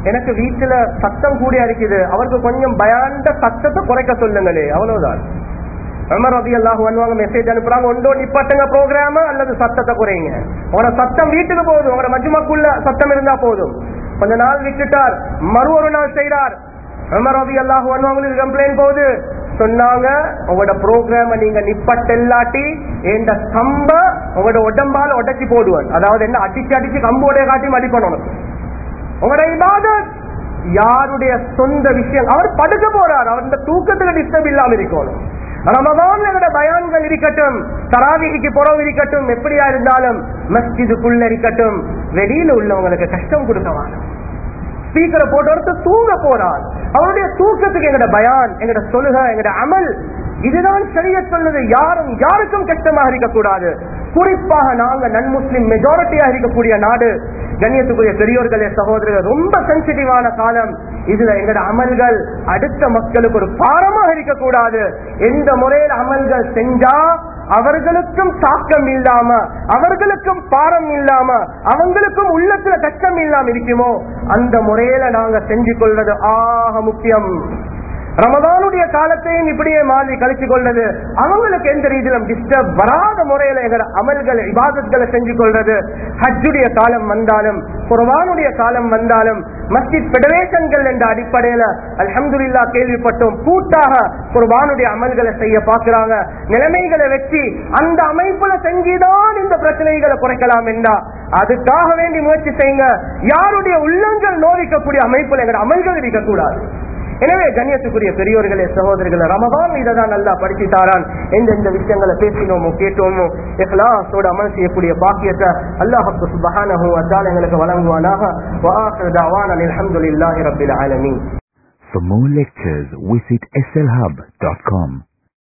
எனக்கு வீட்டுல சத்தம் கூடியா இருக்குது. அவருக்கு கொஞ்சம் பயாண்ட சத்தத்தை குறைக்க சொல்லுங்களே. அவ்வளவுதான். உமர் ரதி அல்லாஹு அனுவாங்க மெசேஜ் அனுப்புறாங்க. ஒன்றோ நிப்பாட்டுங்க ப்ரோக்ராம அல்லது சத்தத்தை குறைங்க. உங்களோட சத்தம் வீட்டுக்கு போதும். உங்களோட மஜ்மக்குள்ள சத்தம் இருந்தா போதும். கொஞ்ச நாள் விட்டுட்டார். மறு ஒரு நாள் செய்தார் உமர் ரதி அல்லாஹு அனுவாங்களுக்கு கம்ப்ளைண்ட் போகுது. சொன்னாங்க உங்களோட ப்ரோக்ராம நீங்க நிப்பட்டெல்லாட்டி இந்த கம்ப உங்களோட உடம்பால உடச்சி போடுவார். அதாவது என்ன அடிச்சு அடிச்சு கம்போடைய காட்டி மதிப்பணும் உங்களோட இபாதத் யாருடைய சொந்த விஷயம்? அவர் படுக்க போறார். அவர் இந்த தூக்கத்துக்கு டிஸ்டர்ப் இல்லாம இருக்கணும். ரமதான் எங்கட பயான்கள் இருக்கட்டும் தராவிக்கு புறம் இருக்கட்டும் எப்படியா இருந்தாலும் மஸ்ஜிதுக்குள்ள இருக்கட்டும் வெளியில உள்ளவங்களுக்கு கஷ்டம் கொடுக்கவாங்க ஸ்பீக்கரை போட்டு ஒருத்தர் தூங்க போறான் அவருடைய தூக்கத்துக்கு எங்கட பயான் எங்கட சொல்லுக எங்கட அமல் இதுதான் சரிய சொன்னது யாரும் யாருக்கும் கஷ்டமாக இருக்கக்கூடாது. குறிப்பாக நாங்க நன் முஸ்லிம் மெஜாரிட்டியாக இருக்கக்கூடிய நாடு கண்ணியத்துக்குரிய பெரியோர்களே சகோதரர்கள் ரொம்ப சென்சிட்டிவான காலம். இதுல எங்கட அமல்கள் அடுத்த மக்களுக்கு ஒரு பாரமாக இருக்கக்கூடாது. எந்த முறையில் அமல்கள் செஞ்சா அவர்களுக்கும் தாக்கம் இல்லாம அவர்களுக்கும் பாரம் இல்லாம அவங்களுக்கும் உள்ளத்துல கஷ்டம் இல்லாம இருக்குமோ? அந்த முறையில நாங்க செஞ்சு கொள்வது ஆக முக்கியம். ரமதானுடைய காலத்தையும் இப்படியே மாறி கழிச்சு கொள்றது அவங்களுக்கு எந்த ரீதியிலும் டிஸ்டர்ப் வராத முறையில எங்க அமல்களை இபாதத்களை செஞ்சு கொள்றது ஹஜ்ஜுடைய காலம் வந்தாலும் குர்வானுடைய காலம் வந்தாலும் மஸ்ஜித் பெடரேஷன்கள் என்ற அடிப்படையில அல்ஹம்துலில்லா கேள்விப்பட்டோம் கூட்டாக குர்பானுடைய அமல்களை செய்ய பார்க்கிறாங்க. நிலைமைகளை வச்சு அந்த அமைப்புல செஞ்சுதான் இந்த பிரச்சனைகளை குறைக்கலாம் என்றா அதுக்காக வேண்டி முயற்சி செய்யுங்க. யாருடைய உள்ளங்கள் நோவிக்கக்கூடிய அமைப்புல எங்க அமல்கள் இருக்கக்கூடாது. எனவே கண்ணியத்துக்குரிய பெரியோர்களே சகோதரர்களே ரமதான் இதை தான் நல்லா படிச்சுட்டாரான். எந்தெந்த விஷயங்களை பேசினோமோ கேட்டோமோ இஹ்லாஸோட அமல் செய்யக்கூடிய பாக்கியத்தை அல்லாஹு சுபஹானஹு வ எங்களுக்கு வழங்குவானாக. வ ஆகிரு தஅவானா அல்ஹம்துலில்லாஹி ரப்பில் ஆலமீன். For more lectures, visit slhub.com.